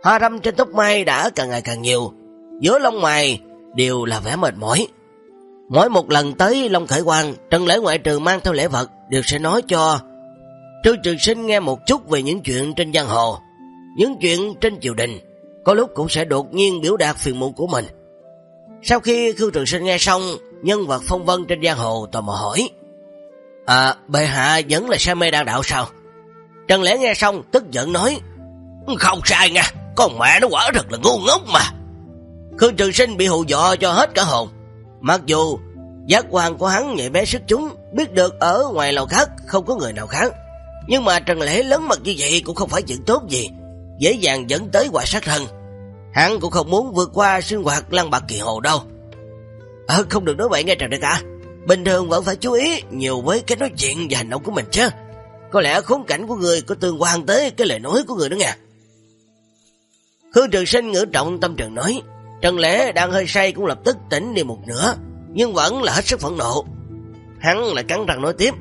Hoa râm trên tóc mai đã càng ngày càng nhiều, giữa lông mày đều là vẻ mệt mỏi. Mỗi một lần tới Long Khởi Quang, Trần Lễ ngoại trừ mang theo lễ vật đều sẽ nói cho Trương Trường Sinh nghe một chút về những chuyện trên giang hồ, những chuyện trên triều đình, có lúc cũng sẽ đột nhiên biểu đạt phiền muộn của mình. Sau khi Khương Trường Sinh nghe xong, nhân vật phong vân trên giang hồ tò mò hỏi, À, bệ hạ vẫn là say mê đan đạo sao? Trần Lễ nghe xong tức giận nói, Không sai nha, con mẹ nó quả thật là ngu ngốc mà. Khương Trường Sinh bị hù dọ cho hết cả hồn. Mặc dù giác quan của hắn nhạy bé sức chúng, biết được ở ngoài lầu khác không có người nào khác. Nhưng mà Trần Lễ lớn mặt như vậy cũng không phải chuyện tốt gì, dễ dàng dẫn tới quả sát thân. Hắn cũng không muốn vượt qua sinh hoạt lăng bạc kỳ hồ đâu. Ờ, không được nói vậy nghe Trần Đại ca. Bình thường vẫn phải chú ý nhiều với cái nói chuyện và hành động của mình chứ. Có lẽ khốn cảnh của người có tương quan tới cái lời nói của người đó nha. Hương Trường Sinh ngữ trọng tâm trường nói, Trần Lễ đang hơi say cũng lập tức tỉnh đi một nửa, nhưng vẫn là hết sức phẫn nộ. Hắn lại cắn răng nói tiếp,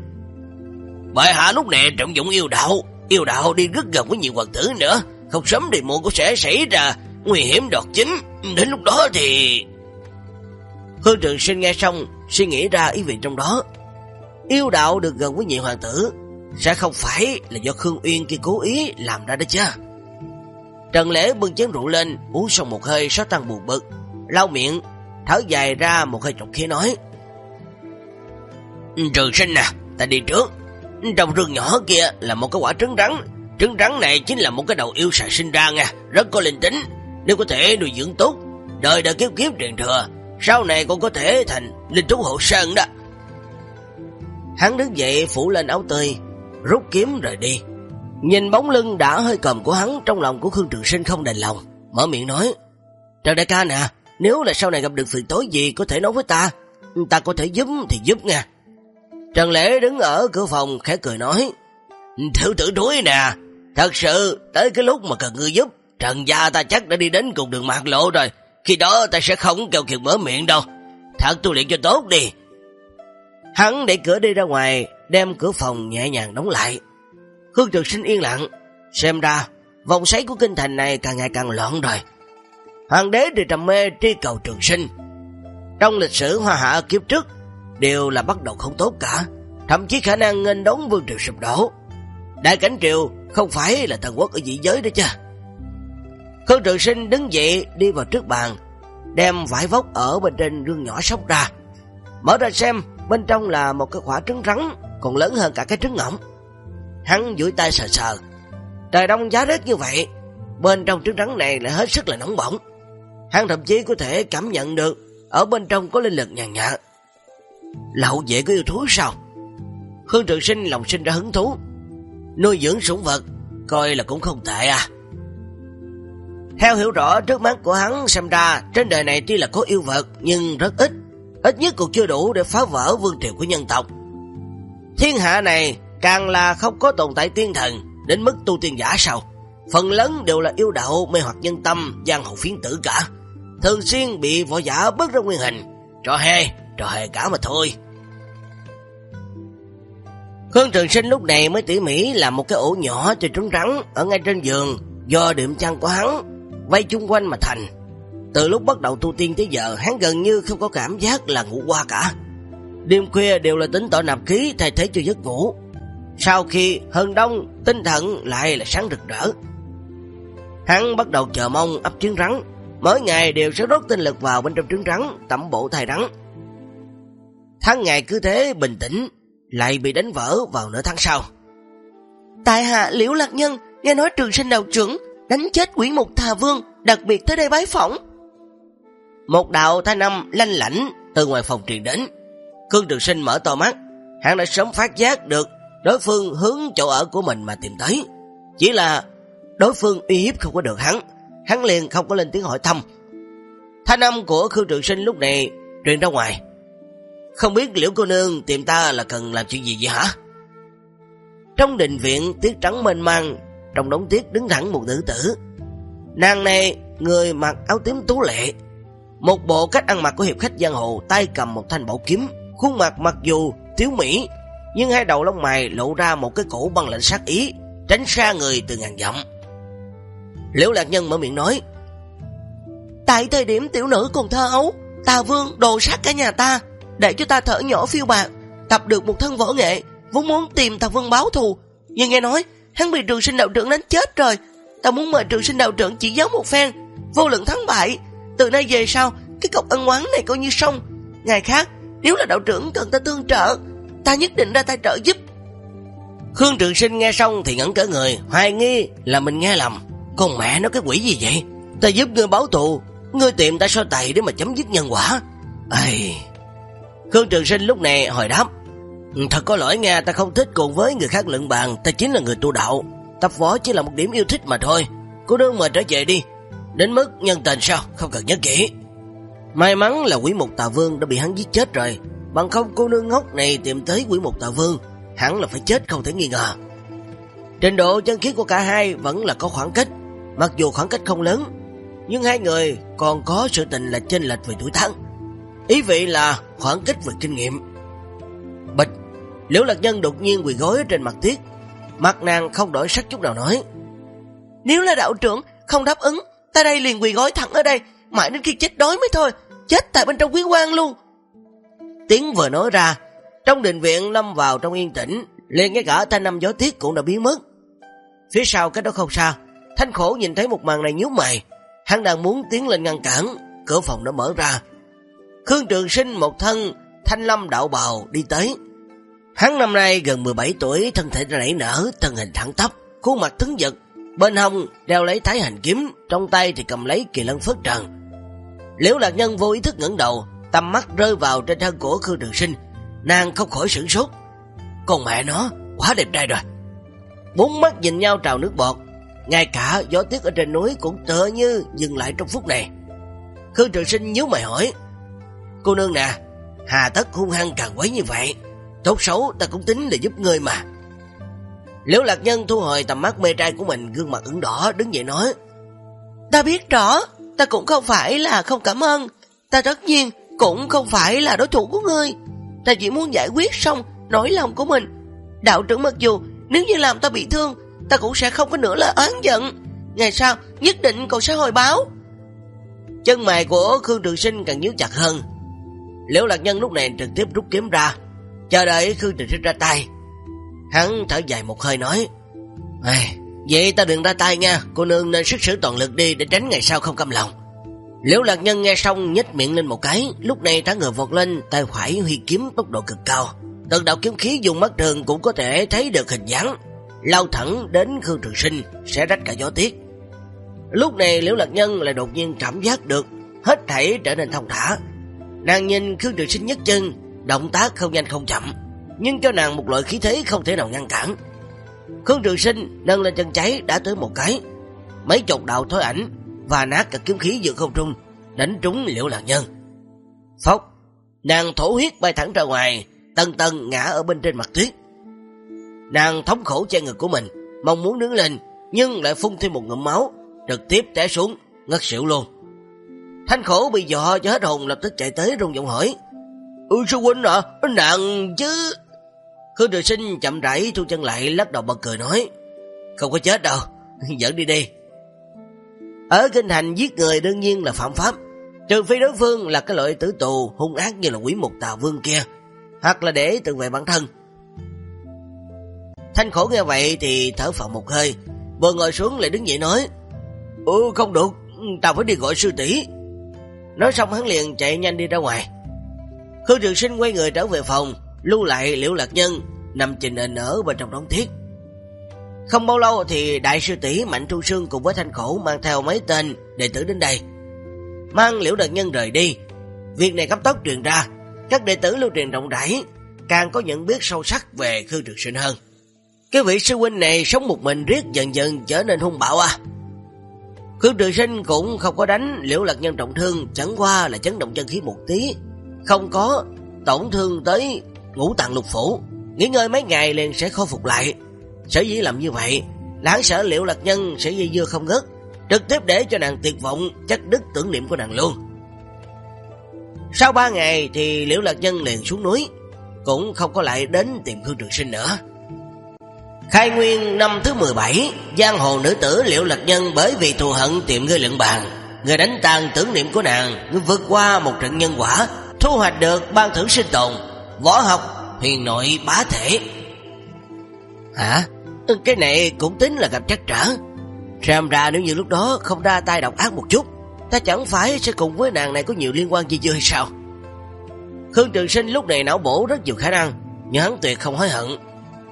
Bệ hạ lúc này trọng dụng yêu đạo, yêu đạo đi rất gần với nhiều hoàng tử nữa, không sớm thì muộn cũng sẽ xảy ra nguy hiểm đột chính, đến lúc đó thì... Hương Trường Sinh nghe xong, suy nghĩ ra ý vị trong đó. Yêu đạo được gần với nhị hoàng tử, sẽ không phải là do Khương Uyên kia cố ý làm ra đó chứ. Trần Lễ bưng chén rượu lên, uống xong một hơi sót tăng buồn bực, lau miệng, thở dài ra một hơi trọng khí nói. Trường sinh nè, ta đi trước. Trong rừng nhỏ kia là một cái quả trứng rắn, trứng rắn này chính là một cái đầu yêu xài sinh ra nha, rất có linh tính. Nếu có thể nuôi dưỡng tốt, đời đời kiếp kiếp truyền thừa, sau này còn có thể thành linh trúc hộ sơn đó. Hắn đứng dậy phủ lên áo tươi, rút kiếm rời đi. Nhìn bóng lưng đã hơi cầm của hắn trong lòng của Khương Trường Sinh không đành lòng, mở miệng nói, Trần đại ca nè, nếu là sau này gặp được sự tối gì có thể nói với ta, ta có thể giúp thì giúp nha. Trần Lễ đứng ở cửa phòng khẽ cười nói, thiếu tử đuối nè, thật sự tới cái lúc mà cần ngươi giúp, Trần gia ta chắc đã đi đến cùng đường mạc lộ rồi, khi đó ta sẽ không kêu kiệt mở miệng đâu. Thật tu luyện cho tốt đi. Hắn để cửa đi ra ngoài, đem cửa phòng nhẹ nhàng đóng lại. Khương Trường Sinh yên lặng, xem ra vòng xoáy của kinh thành này càng ngày càng loạn rồi. Hoàng đế thì trầm mê tri cầu Trường Sinh. Trong lịch sử hoa hạ kiếp trước đều là bắt đầu không tốt cả, thậm chí khả năng nghênh đóng vương triều sụp đổ. Đại cảnh triều không phải là thần quốc ở dị giới đó chứ. Khương Trường Sinh đứng dậy đi vào trước bàn, đem vải vóc ở bên trên rương nhỏ sóc ra. Mở ra xem, bên trong là một cái quả trứng rắn, còn lớn hơn cả cái trứng ngỗng. Hắn duỗi tay sờ sờ. Trời đông giá rét như vậy, bên trong trứng rắn này lại hết sức là nóng bỏng. Hắn thậm chí có thể cảm nhận được ở bên trong có linh lực nhàn nhạt. Lậu dễ có yêu thú sao? Khương Trường Sinh lòng sinh ra hứng thú. Nuôi dưỡng sủng vật, coi là cũng không tệ à. Theo hiểu rõ trước mắt của hắn xem ra trên đời này tuy là có yêu vật nhưng rất ít, ít nhất cũng chưa đủ để phá vỡ vương triều của nhân tộc. Thiên hạ này càng là không có tồn tại tiên thần đến mức tu tiên giả sao. Phần lớn đều là yêu đạo mê hoặc nhân tâm, giang hồ phiến tử cả. Thường xuyên bị võ giả bớt ra nguyên hình. Trò hề, trò hề cả mà thôi. Khương Trường Sinh lúc này mới tỉ mỉ làm một cái ổ nhỏ cho trứng rắn ở ngay trên giường do điểm chăn của hắn vây chung quanh mà thành. Từ lúc bắt đầu tu tiên tới giờ, hắn gần như không có cảm giác là ngủ qua cả. Đêm khuya đều là tính tội nạp khí thay thế cho giấc ngủ. Sau khi hơn đông, tinh thần lại là sáng rực rỡ. Hắn bắt đầu chờ mong ấp trứng rắn, mỗi ngày đều sẽ rót tinh lực vào bên trong trứng rắn, tẩm bộ thai rắn. Tháng ngày cứ thế bình tĩnh, lại bị đánh vỡ vào nửa tháng sau. Tại hạ Liễu Lạc Nhân nghe nói trường sinh đạo trưởng đánh chết quỷ mục thà vương, đặc biệt tới đây bái phỏng. Một đạo thanh âm lanh lãnh từ ngoài phòng truyền đến. Khương Trường Sinh mở to mắt, hắn đã sớm phát giác được đối phương hướng chỗ ở của mình mà tìm tới. Chỉ là đối phương uy hiếp không có được hắn, hắn liền không có lên tiếng hỏi thăm. Thanh âm của Khương Trường Sinh lúc này truyền ra ngoài. Không biết liễu cô nương tìm ta là cần làm chuyện gì vậy hả? Trong đình viện, tiết trắng mênh mang, trong đống tuyết đứng thẳng một nữ tử. Nàng này, người mặc áo tím tú lệ, một bộ cách ăn mặc của hiệp khách giang hồ, tay cầm một thanh bảo kiếm, khuôn mặt mặc dù thiếu mỹ, nhưng hai đầu lông mày lộ ra một cái cổ băng lệnh sát ý, tránh xa người từ ngàn dặm. Liễu Lạc Nhân mở miệng nói, Tại thời điểm tiểu nữ còn thơ ấu, tà vương đồ sát cả nhà ta, để cho ta thở nhỏ phiêu bạc, tập được một thân võ nghệ, vốn muốn tìm thằng vương báo thù, nhưng nghe nói hắn bị trường sinh đạo trưởng đánh chết rồi. Ta muốn mời trường sinh đạo trưởng chỉ giáo một phen, vô lượng thắng bại. Từ nay về sau, cái cọc ân oán này coi như xong. Ngày khác, nếu là đạo trưởng cần ta tương trợ, ta nhất định ra tay trợ giúp. Khương Trường Sinh nghe xong thì ngẩn cả người, hoài nghi là mình nghe lầm. Con mẹ nó cái quỷ gì vậy? Ta giúp ngươi báo thù, ngươi tìm ta so tài để mà chấm dứt nhân quả. Ây... Khương Trường Sinh lúc này hồi đáp, ừ, Thật có lỗi nghe, ta không thích cùng với người khác luận bàn, ta chính là người tu đạo. Tập võ chỉ là một điểm yêu thích mà thôi. Cô nương mời trở về đi. Đến mức nhân tình sao, không cần nhớ kỹ. May mắn là quỷ mục tà vương đã bị hắn giết chết rồi. Bằng không cô nương ngốc này tìm tới quỷ mục tà vương, hẳn là phải chết không thể nghi ngờ. Trình độ chân khí của cả hai vẫn là có khoảng cách, mặc dù khoảng cách không lớn, nhưng hai người còn có sự tình là chênh lệch về tuổi thắng Ý vị là khoảng cách về kinh nghiệm. Bịch Liễu Lạc Nhân đột nhiên quỳ gối trên mặt tiết. Mặt nàng không đổi sắc chút nào nói. Nếu là đạo trưởng không đáp ứng, ta đây liền quỳ gối thẳng ở đây, mãi đến khi chết đói mới thôi, chết tại bên trong quý quan luôn. Tiếng vừa nói ra, trong đình viện lâm vào trong yên tĩnh, liền ngay cả thanh năm gió tiết cũng đã biến mất. Phía sau cái đó không xa, thanh khổ nhìn thấy một màn này nhíu mày, hắn đang muốn tiến lên ngăn cản, cửa phòng đã mở ra. Khương Trường Sinh một thân thanh lâm đạo bào đi tới, Hắn năm nay gần 17 tuổi, thân thể nảy nở, thân hình thẳng tắp, khuôn mặt tướng giật, bên hông đeo lấy thái hành kiếm, trong tay thì cầm lấy kỳ lân phất trần. Liễu Lạc Nhân vô ý thức ngẩng đầu, tầm mắt rơi vào trên thân của Khương Trường Sinh, nàng không khỏi sửng sốt. Con mẹ nó, quá đẹp trai rồi. Bốn mắt nhìn nhau trào nước bọt, ngay cả gió tuyết ở trên núi cũng tựa như dừng lại trong phút này. Khương Trường Sinh nhớ mày hỏi, Cô nương nè, hà tất hung hăng càng quấy như vậy, tốt xấu ta cũng tính để giúp ngươi mà. Liễu Lạc Nhân thu hồi tầm mắt mê trai của mình, gương mặt ửng đỏ, đứng dậy nói, Ta biết rõ, ta cũng không phải là không cảm ơn, ta tất nhiên cũng không phải là đối thủ của ngươi. Ta chỉ muốn giải quyết xong nỗi lòng của mình. Đạo trưởng mặc dù nếu như làm ta bị thương, ta cũng sẽ không có nữa là oán giận. Ngày sau nhất định cậu sẽ hồi báo. Chân mày của Khương Trường Sinh càng nhíu chặt hơn. Liễu Lạc Nhân lúc này trực tiếp rút kiếm ra, chờ đợi Khương Trình Sinh ra tay. Hắn thở dài một hơi nói, Vậy ta đừng ra tay nha, cô nương nên sức sử toàn lực đi để tránh ngày sau không căm lòng. Liễu Lạc Nhân nghe xong nhếch miệng lên một cái, lúc này thả người vọt lên, tay phải huy kiếm tốc độ cực cao. Từng đạo kiếm khí dùng mắt thường cũng có thể thấy được hình dáng, lao thẳng đến Khương Trường Sinh sẽ rách cả gió tiết. Lúc này Liễu Lạc Nhân lại đột nhiên cảm giác được hết thảy trở nên thông thả. Nàng nhìn Khương Trường Sinh nhất chân, động tác không nhanh không chậm, nhưng cho nàng một loại khí thế không thể nào ngăn cản. Khương Trường Sinh nâng lên chân cháy đã tới một cái, mấy chục đạo thối ảnh và nát cả kiếm khí giữa không trung, đánh trúng Liễu Lạc Nhân. Phốc, nàng thổ huyết bay thẳng ra ngoài, tân tân ngã ở bên trên mặt tuyết. Nàng thống khổ che ngực của mình, mong muốn đứng lên, nhưng lại phun thêm một ngụm máu, trực tiếp té xuống, ngất xỉu luôn. Thanh khổ bị dọ cho hết hồn lập tức chạy tới rung giọng hỏi. Ừ sư huynh à, nặng chứ... Khương Trường Sinh chậm rãi thu chân lại lắc đầu bật cười nói. Không có chết đâu, dẫn đi đi. Ở kinh thành giết người đương nhiên là phạm pháp, trừ phi đối phương là cái loại tử tù hung ác như là quỷ một tà vương kia, hoặc là để tự vệ bản thân. Thanh khổ nghe vậy thì thở phào một hơi, vừa ngồi xuống lại đứng dậy nói, Ừ không được, tao phải đi gọi sư tỷ Nói xong hắn liền chạy nhanh đi ra ngoài. Khương Trường Sinh quay người trở về phòng, lưu lại liễu lạc nhân, nằm trình hình ở bên trong đống thiết. Không bao lâu thì đại sư tỷ Mạnh Trung Sương cùng với Thanh Khổ mang theo mấy tên đệ tử đến đây. Mang liễu lạc nhân rời đi. Việc này cấp tốc truyền ra, các đệ tử lưu truyền rộng rãi, càng có nhận biết sâu sắc về Khương Trường Sinh hơn. Cái vị sư huynh này sống một mình riết dần dần trở nên hung bạo à. Khương Trường Sinh cũng không có đánh liễu lạc nhân trọng thương, chẳng qua là chấn động chân khí một tí, không có tổn thương tới ngũ tạng lục phủ, nghỉ ngơi mấy ngày liền sẽ khôi phục lại. Sở dĩ làm như vậy, láng sợ liễu lạc nhân sẽ dây dưa không ngớt, trực tiếp để cho nàng tuyệt vọng chắc đứt tưởng niệm của nàng luôn. Sau ba ngày thì liễu lạc nhân liền xuống núi, cũng không có lại đến tìm Khương Trường Sinh nữa. Khai nguyên năm thứ 17, giang hồ nữ tử Liễu Lạc Nhân bởi vì thù hận tiệm ngươi lượng bàn, người đánh tàn tưởng niệm của nàng, ngươi vượt qua một trận nhân quả, thu hoạch được ban thưởng sinh tồn, võ học, huyền nội bá thể. Hả? Cái này cũng tính là gặp trắc trở. ram ra nếu như lúc đó không ra tay độc ác một chút, ta chẳng phải sẽ cùng với nàng này có nhiều liên quan gì chưa hay sao? Khương Trường Sinh lúc này não bổ rất nhiều khả năng, nhưng hắn tuyệt không hối hận,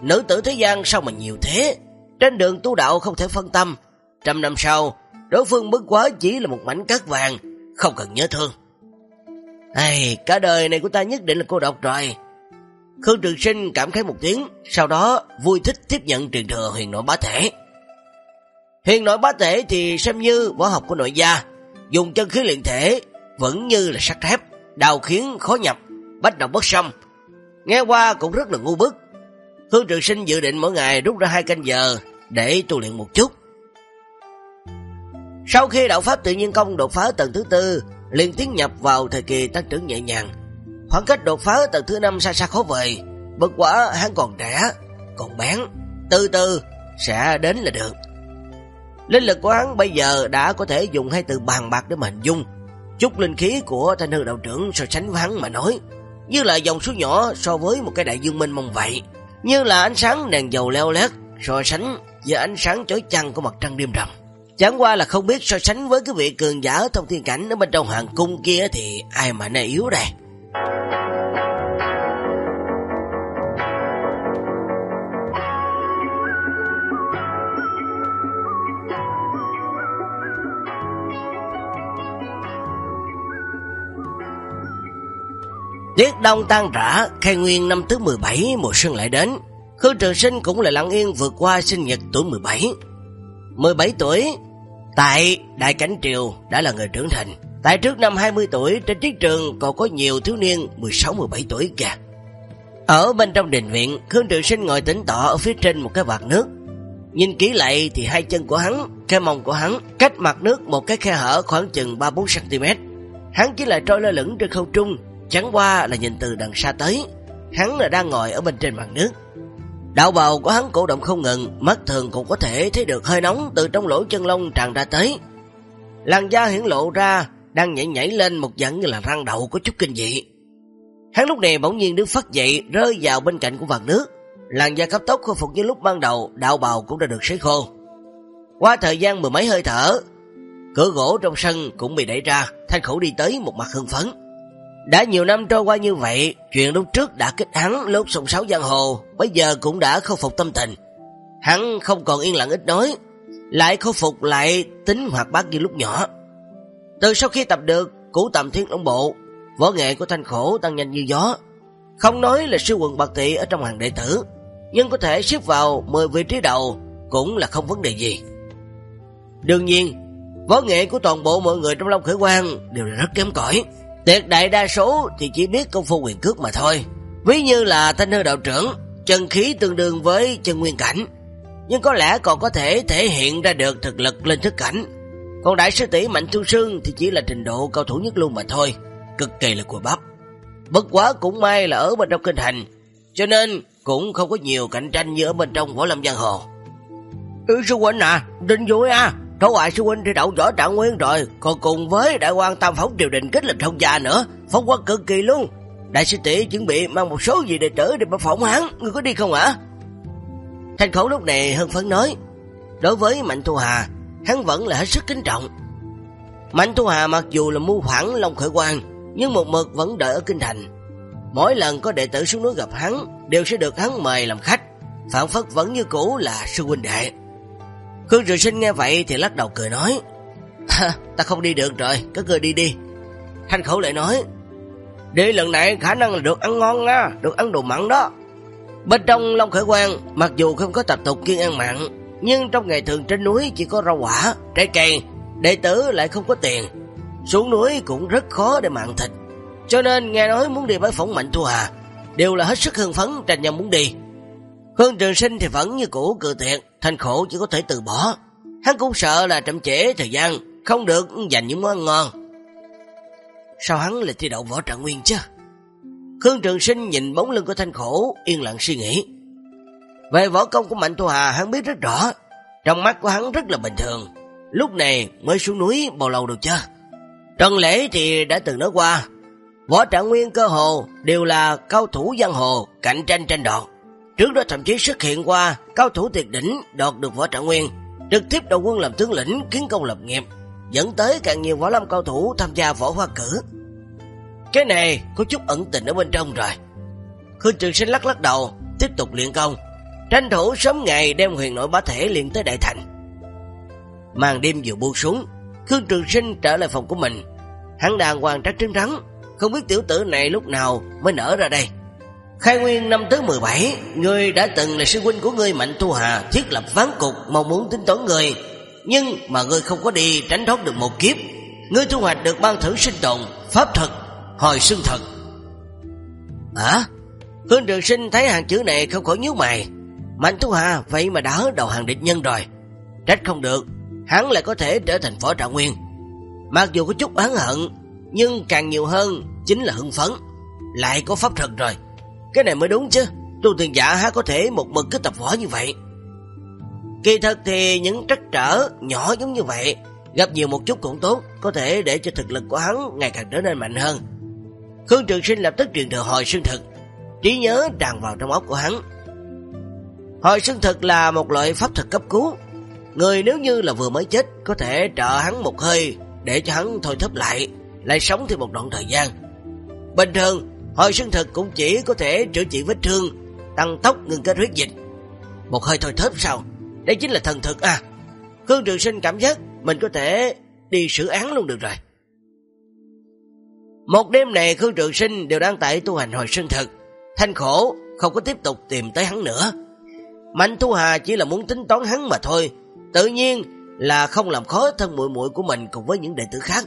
Nữ tử thế gian sao mà nhiều thế? Trên đường tu đạo không thể phân tâm. Trăm năm sau, đối phương bất quá chỉ là một mảnh cát vàng, không cần nhớ thương. Ai, cả đời này của ta nhất định là cô độc rồi. Khương Trường Sinh cảm khái một tiếng, sau đó vui thích tiếp nhận truyền thừa huyền nội bá thể. Huyền nội bá thể thì xem như võ học của nội gia, dùng chân khí luyện thể, vẫn như là sắt thép, đào khiến khó nhập, bách động bất xâm. Nghe qua cũng rất là ngu bức, Hương Trường Sinh dự định mỗi ngày rút ra hai canh giờ để tu luyện một chút. Sau khi đạo Pháp tự nhiên công đột phá tầng thứ tư, liền tiến nhập vào thời kỳ tăng trưởng nhẹ nhàng. Khoảng cách đột phá tầng thứ năm xa xa khó vời, bất quả hắn còn trẻ, còn bén, từ từ sẽ đến là được. Linh lực của hắn bây giờ đã có thể dùng hai từ bàn bạc để mà hình dung. Chút linh khí của thanh hư đạo trưởng so sánh với hắn mà nói, như là dòng suối nhỏ so với một cái đại dương mênh mông vậy như là ánh sáng đèn dầu leo lét, so sánh với ánh sáng chói chang của mặt trăng đêm rằm. Chẳng qua là không biết so sánh với cái vị cường giả thông thiên cảnh ở bên trong hoàng cung kia thì ai mà nè yếu đây. Tiết đông tan rã, khai nguyên năm thứ 17 mùa xuân lại đến. Khương Trường Sinh cũng lại lặng yên vượt qua sinh nhật tuổi 17. 17 tuổi, tại Đại Cảnh Triều đã là người trưởng thành. Tại trước năm 20 tuổi, trên chiến trường còn có nhiều thiếu niên 16-17 tuổi kìa. Ở bên trong đình viện, Khương Trường Sinh ngồi tĩnh tọa ở phía trên một cái vạt nước. Nhìn kỹ lại thì hai chân của hắn, cái mông của hắn cách mặt nước một cái khe hở khoảng chừng 3-4cm. Hắn chỉ là trôi lơ lửng trên không trung, chẳng qua là nhìn từ đằng xa tới. Hắn là đang ngồi ở bên trên mặt nước. Đạo bào của hắn cổ động không ngừng, mắt thường cũng có thể thấy được hơi nóng từ trong lỗ chân lông tràn ra tới. Làn da hiển lộ ra, đang nhảy nhảy lên một dạng như là răng đậu có chút kinh dị. Hắn lúc này bỗng nhiên đứng phát dậy, rơi vào bên cạnh của vạt nước. Làn da cấp tốc khôi phục như lúc ban đầu, đạo bào cũng đã được sấy khô. Qua thời gian mười mấy hơi thở, cửa gỗ trong sân cũng bị đẩy ra, thanh khẩu đi tới một mặt hưng phấn. Đã nhiều năm trôi qua như vậy, chuyện lúc trước đã kích hắn lúc sông sáu giang hồ, bây giờ cũng đã khôi phục tâm tình. Hắn không còn yên lặng ít nói, lại khôi phục lại tính hoạt bát như lúc nhỏ. Từ sau khi tập được củ tầm thiên long bộ, võ nghệ của thanh khổ tăng nhanh như gió. Không nói là siêu quần bạc tị ở trong hàng đệ tử, nhưng có thể xếp vào 10 vị trí đầu cũng là không vấn đề gì. Đương nhiên, võ nghệ của toàn bộ mọi người trong Long Khởi Quang đều là rất kém cỏi. Tuyệt đại đa số thì chỉ biết công phu quyền cước mà thôi. Ví như là thanh hư đạo trưởng, chân khí tương đương với chân nguyên cảnh, nhưng có lẽ còn có thể thể hiện ra được thực lực lên thức cảnh. Còn đại sư tỷ Mạnh Thương Sương thì chỉ là trình độ cao thủ nhất luôn mà thôi, cực kỳ là của bắp. Bất quá cũng may là ở bên trong kinh thành, cho nên cũng không có nhiều cạnh tranh như ở bên trong võ lâm giang hồ. Ừ, sư quên à, đinh vui à, Thổ ngoại sư huynh thì đậu võ trạng nguyên rồi, còn cùng với đại quan tam phóng triều đình kết lịch thông gia nữa, phóng quan cực kỳ luôn. Đại sư tỷ chuẩn bị mang một số gì đệ tử để mà phỏng hắn, ngươi có đi không hả? Thanh khẩu lúc này hơn phấn nói, đối với Mạnh Thu Hà, hắn vẫn là hết sức kính trọng. Mạnh Thu Hà mặc dù là mưu phản Long Khởi quan nhưng một mực vẫn đợi ở Kinh Thành. Mỗi lần có đệ tử xuống núi gặp hắn, đều sẽ được hắn mời làm khách, phản phất vẫn như cũ là sư huynh đệ. Khương Trường Sinh nghe vậy thì lắc đầu cười nói, ta không đi được rồi, các người đi đi. Thanh khẩu lại nói, đi lần này khả năng là được ăn ngon nha, được ăn đồ mặn đó. Bên trong Long Khởi Quang, mặc dù không có tập tục kiên ăn mặn, nhưng trong ngày thường trên núi chỉ có rau quả, trái cây, đệ tử lại không có tiền. Xuống núi cũng rất khó để mặn thịt. Cho nên nghe nói muốn đi bái phỏng Mạnh Thu Hà, đều là hết sức hưng phấn tranh nhau muốn đi. Khương Trường Sinh thì vẫn như cũ cự tuyệt, thanh khổ chỉ có thể từ bỏ. Hắn cũng sợ là chậm trễ thời gian, không được dành những món ngon. Sao hắn lại thi đậu võ trạng nguyên chứ? Khương Trường Sinh nhìn bóng lưng của thanh khổ, yên lặng suy nghĩ. Về võ công của Mạnh Thu Hà hắn biết rất rõ, trong mắt của hắn rất là bình thường. Lúc này mới xuống núi bao lâu được chưa? Trần Lễ thì đã từng nói qua, võ trạng nguyên cơ hồ đều là cao thủ giang hồ, cạnh tranh tranh đoạn. Trước đó thậm chí xuất hiện qua cao thủ tuyệt đỉnh đoạt được võ trạng nguyên, trực tiếp đầu quân làm tướng lĩnh kiến công lập nghiệp, dẫn tới càng nhiều võ lâm cao thủ tham gia võ hoa cử. Cái này có chút ẩn tình ở bên trong rồi. Khương Trường Sinh lắc lắc đầu, tiếp tục luyện công, tranh thủ sớm ngày đem huyền nội bá thể liền tới đại thành. Màn đêm vừa buông xuống, Khương Trường Sinh trở lại phòng của mình. Hắn đàng hoàng trách trứng rắn, không biết tiểu tử này lúc nào mới nở ra đây. Khai nguyên năm thứ 17, ngươi đã từng là sư huynh của ngươi Mạnh Tu Hà thiết lập ván cục mong muốn tính toán ngươi, nhưng mà ngươi không có đi tránh thoát được một kiếp. Ngươi thu hoạch được ban thử sinh tồn, pháp thật, hồi xương thật. Hả? Hương Trường Sinh thấy hàng chữ này không khỏi nhíu mày. Mạnh Tu Hà vậy mà đã đầu hàng địch nhân rồi. Trách không được, hắn lại có thể trở thành phó trạng nguyên. Mặc dù có chút oán hận, nhưng càng nhiều hơn chính là hưng phấn. Lại có pháp thật rồi. Cái này mới đúng chứ. Tu tiền giả há có thể một mực cứ tập võ như vậy. Kỳ thật thì những trắc trở nhỏ giống như vậy, Gặp nhiều một chút cũng tốt, Có thể để cho thực lực của hắn ngày càng trở nên mạnh hơn. Khương Trường Sinh lập tức truyền thừa hồi xương thực, Trí nhớ tràn vào trong óc của hắn. Hồi xương thực là một loại pháp thực cấp cứu. Người nếu như là vừa mới chết, Có thể trợ hắn một hơi Để cho hắn thôi thấp lại Lại sống thêm một đoạn thời gian. Bình thường Hồi sinh thực cũng chỉ có thể chữa trị vết thương, tăng tốc ngừng kết huyết dịch. Một hơi thôi thớp sao? Đây chính là thần thực à. Khương Trường Sinh cảm giác mình có thể đi xử án luôn được rồi. Một đêm này Khương Trường Sinh đều đang tại tu hành hồi sinh thực. Thanh khổ không có tiếp tục tìm tới hắn nữa. Mạnh Thu Hà chỉ là muốn tính toán hắn mà thôi. Tự nhiên là không làm khó thân muội muội của mình cùng với những đệ tử khác.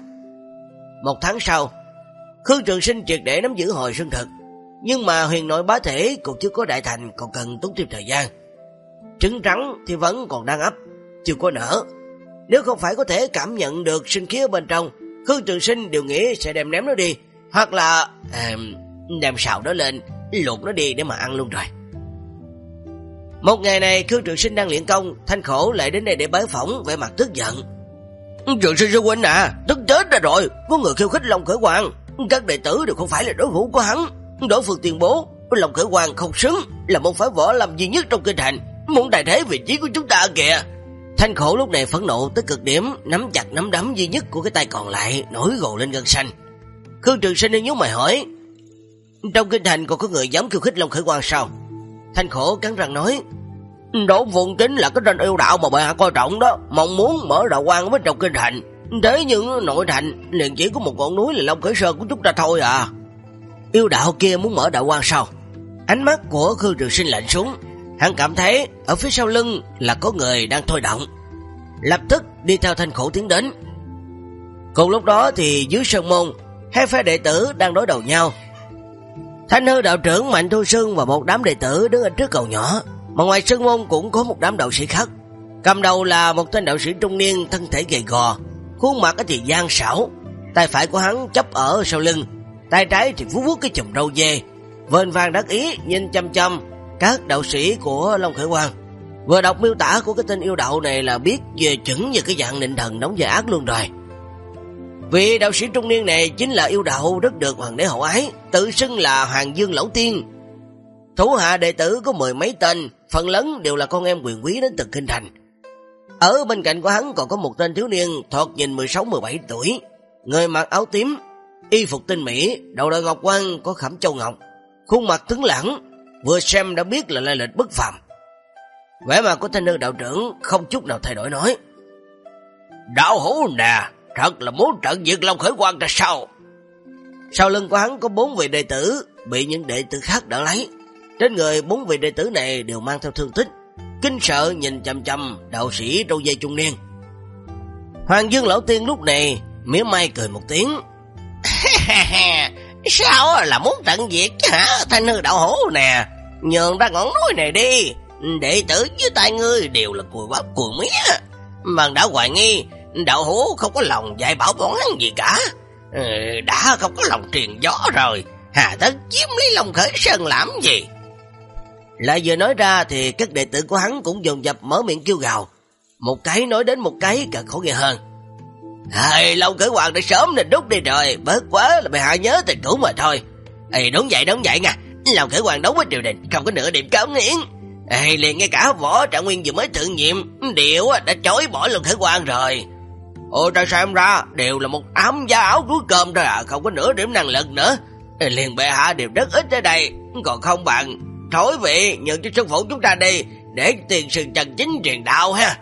Một tháng sau, Khương Trường Sinh triệt để nắm giữ hồi sinh thực. Nhưng mà huyền nội bá thể cũng chưa có đại thành còn cần tốn thêm thời gian. Trứng trắng thì vẫn còn đang ấp, chưa có nở. Nếu không phải có thể cảm nhận được sinh khí ở bên trong, Khương Trường Sinh đều nghĩ sẽ đem ném nó đi, hoặc là à, đem xào nó lên, luộc nó đi để mà ăn luôn rồi. Một ngày này Khương Trường Sinh đang luyện công, Thanh Khổ lại đến đây để bái phỏng vẻ mặt tức giận. Trường Sinh sư huynh à, tức chết ra rồi, có người khiêu khích Long Khởi Hoàng, các đệ tử đều không phải là đối thủ của hắn. Đối phương tuyên bố, Long Khởi Hoàng không xứng, là môn phái võ làm duy nhất trong kinh thành, muốn đại thế vị trí của chúng ta kìa. Thanh khổ lúc này phẫn nộ tới cực điểm, nắm chặt nắm đấm duy nhất của cái tay còn lại, nổi gồ lên gân xanh. Khương Trường Sinh nhíu mày hỏi, trong kinh thành còn có người dám khiêu khích Long Khởi Quang sao? Thanh khổ cắn răng nói, Đỗ Phượng chính là cái tên yêu đạo mà bệ hạ coi trọng đó, mong muốn mở đạo quan với trong kinh thành. Thế nhưng nội thành liền chỉ có một ngọn núi là Long Khởi Sơn của chúng ta thôi à. Yêu đạo kia muốn mở đạo quan sau Ánh mắt của Khương Trường Sinh lạnh xuống, Hắn cảm thấy ở phía sau lưng là có người đang thôi động. Lập tức đi theo thanh khổ tiến đến. Cùng lúc đó thì dưới sân môn, hai phe đệ tử đang đối đầu nhau. Thanh hư đạo trưởng Mạnh Thu Sương và một đám đệ tử đứng ở trước cầu nhỏ. Mà ngoài sân môn cũng có một đám đạo sĩ khác. Cầm đầu là một tên đạo sĩ trung niên thân thể gầy gò, khuôn mặt thì gian xảo. Tay phải của hắn chấp ở sau lưng, tay trái thì vuốt vuốt cái chùm râu dê. Vên vàng đắc ý nhìn chăm chăm các đạo sĩ của Long Khởi Quang. Vừa đọc miêu tả của cái tên yêu đạo này là biết về chuẩn về cái dạng nịnh thần đóng và ác luôn rồi. Vì đạo sĩ trung niên này chính là yêu đạo rất được hoàng đế hậu ái, tự xưng là Hoàng Dương Lão Tiên. Thủ hạ đệ tử có mười mấy tên, phần lớn đều là con em quyền quý đến từ Kinh Thành. Ở bên cạnh của hắn còn có một tên thiếu niên thoạt nhìn 16-17 tuổi, người mặc áo tím, y phục tinh mỹ, đầu đội ngọc quan có khẩm châu ngọc, khuôn mặt tướng lãng, vừa xem đã biết là lai lịch bất phàm. Vẻ mặt của thanh nữ đạo trưởng không chút nào thay đổi nói. Đạo hữu nè, thật là muốn trận diệt Long Khởi Quang ra sao? Sau lưng của hắn có bốn vị đệ tử bị những đệ tử khác đỡ lấy. Trên người bốn vị đệ tử này đều mang theo thương tích, kinh sợ nhìn chầm chầm đạo sĩ trâu dây trung niên. Hoàng Dương Lão Tiên lúc này mỉa mai cười một tiếng. Sao là muốn tận diệt chứ hả thanh hư đạo hổ nè nhường ra ngọn núi này đi. Đệ tử với tay ngươi đều là cùi bắp cùi mía. Bằng đã hoài nghi, đạo hổ không có lòng dạy bảo bọn hắn gì cả. Ừ, đã không có lòng truyền gió rồi, hà tất chiếm lấy lòng khởi sơn làm gì. Lại vừa nói ra thì các đệ tử của hắn cũng dồn dập mở miệng kêu gào. Một cái nói đến một cái càng khó nghe hơn. Ê, lâu Khởi Hoàng đã sớm nên đút đi rồi, bớt quá là bị hạ nhớ tình cũ mà thôi. Ê, đúng vậy, đúng vậy nha, Lòng khởi hoàng đấu với triều đình Không có nửa điểm cáo nghiễn. Ê, liền ngay cả võ trạng nguyên vừa mới thử nhiệm Điệu đã chối bỏ lòng khởi hoàng rồi Ôi ta xem ra Đều là một ám da áo cuối cơm rồi à Không có nửa điểm năng lực nữa Ê, Liền bệ hạ đều rất ít ở đây Còn không bằng Thối vị nhận cho sư phụ chúng ta đi Để tiền sừng trần chính truyền đạo ha.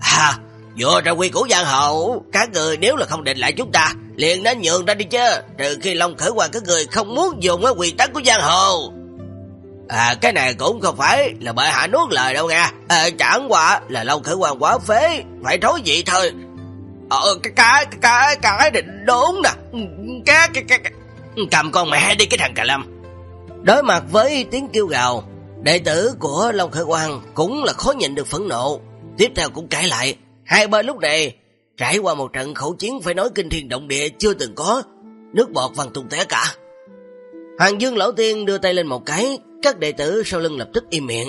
À Dựa ra quy củ giang hồ Các người nếu là không định lại chúng ta liền nên nhường ra đi chứ Trừ khi Long Khởi Hoàng các người không muốn dùng quy tắc của giang hồ. À cái này cũng không phải là bệ hạ nuốt lời đâu nha à, ờ, Chẳng qua là Long Khởi Hoàng quá phế Phải thối vị thôi. Ờ cái cái cái cái định đốn nè. Cái cái cái Cầm con mẹ đi cái thằng cà lâm. Đối mặt với tiếng kêu gào Đệ tử của Long Khởi Quang Cũng là khó nhịn được phẫn nộ Tiếp theo cũng cãi lại Hai bên lúc này trải qua một trận khẩu chiến phải nói kinh thiên động địa chưa từng có, nước bọt văng tung té cả. Hoàng Dương Lão Tiên đưa tay lên một cái, các đệ tử sau lưng lập tức im miệng.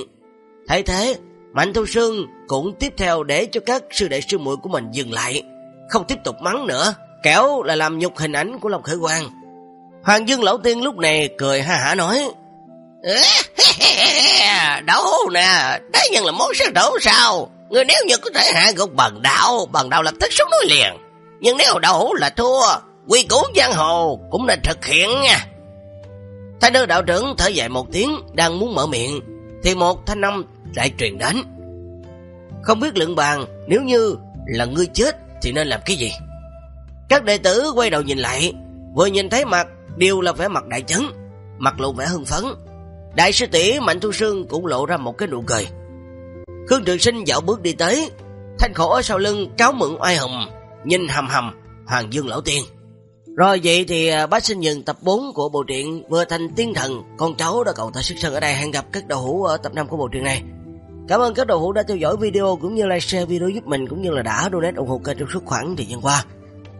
Thấy thế, Mạnh Thu Sương cũng tiếp theo để cho các sư đệ sư muội của mình dừng lại, không tiếp tục mắng nữa, kéo là làm nhục hình ảnh của Long Khởi Quang. Hoàng Dương Lão Tiên lúc này cười ha hả nói, Đấu nè, đấy nhân là món sư đấu sao? Người nếu như có thể hạ gục bằng đạo, bằng đạo lập tức xuống núi liền. Nhưng nếu đấu là thua, quy củ giang hồ cũng nên thực hiện nha. Thanh nữ đạo trưởng thở dài một tiếng, đang muốn mở miệng, thì một thanh âm lại truyền đến. Không biết lượng bàn, nếu như là ngươi chết thì nên làm cái gì? Các đệ tử quay đầu nhìn lại, Vừa nhìn thấy mặt, đều là vẻ mặt đại chấn, mặt lộ vẻ hưng phấn. Đại sư tỷ Mạnh Thu Sương cũng lộ ra một cái nụ cười. Khương Trường Sinh dạo bước đi tới, thanh khổ ở sau lưng cáo mượn oai hùng, nhìn hầm hầm Hoàng Dương Lão Tiên. Rồi vậy thì à, bác sinh dừng tập 4 của bộ truyện vừa thành tiên thần, con cháu đã cầu tại sức sân ở đây hẹn gặp các đầu hữu ở tập 5 của bộ truyện này. Cảm ơn các đầu hữu đã theo dõi video cũng như like share video giúp mình cũng như là đã donate ủng hộ kênh trong suốt khoảng thời gian qua.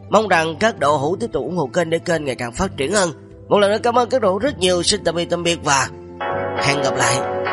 Mong rằng các độ hữu tiếp tục ủng hộ kênh để kênh ngày càng phát triển hơn. Một lần nữa cảm ơn các độ rất nhiều, xin tạm biệt tạm biệt và hẹn gặp lại.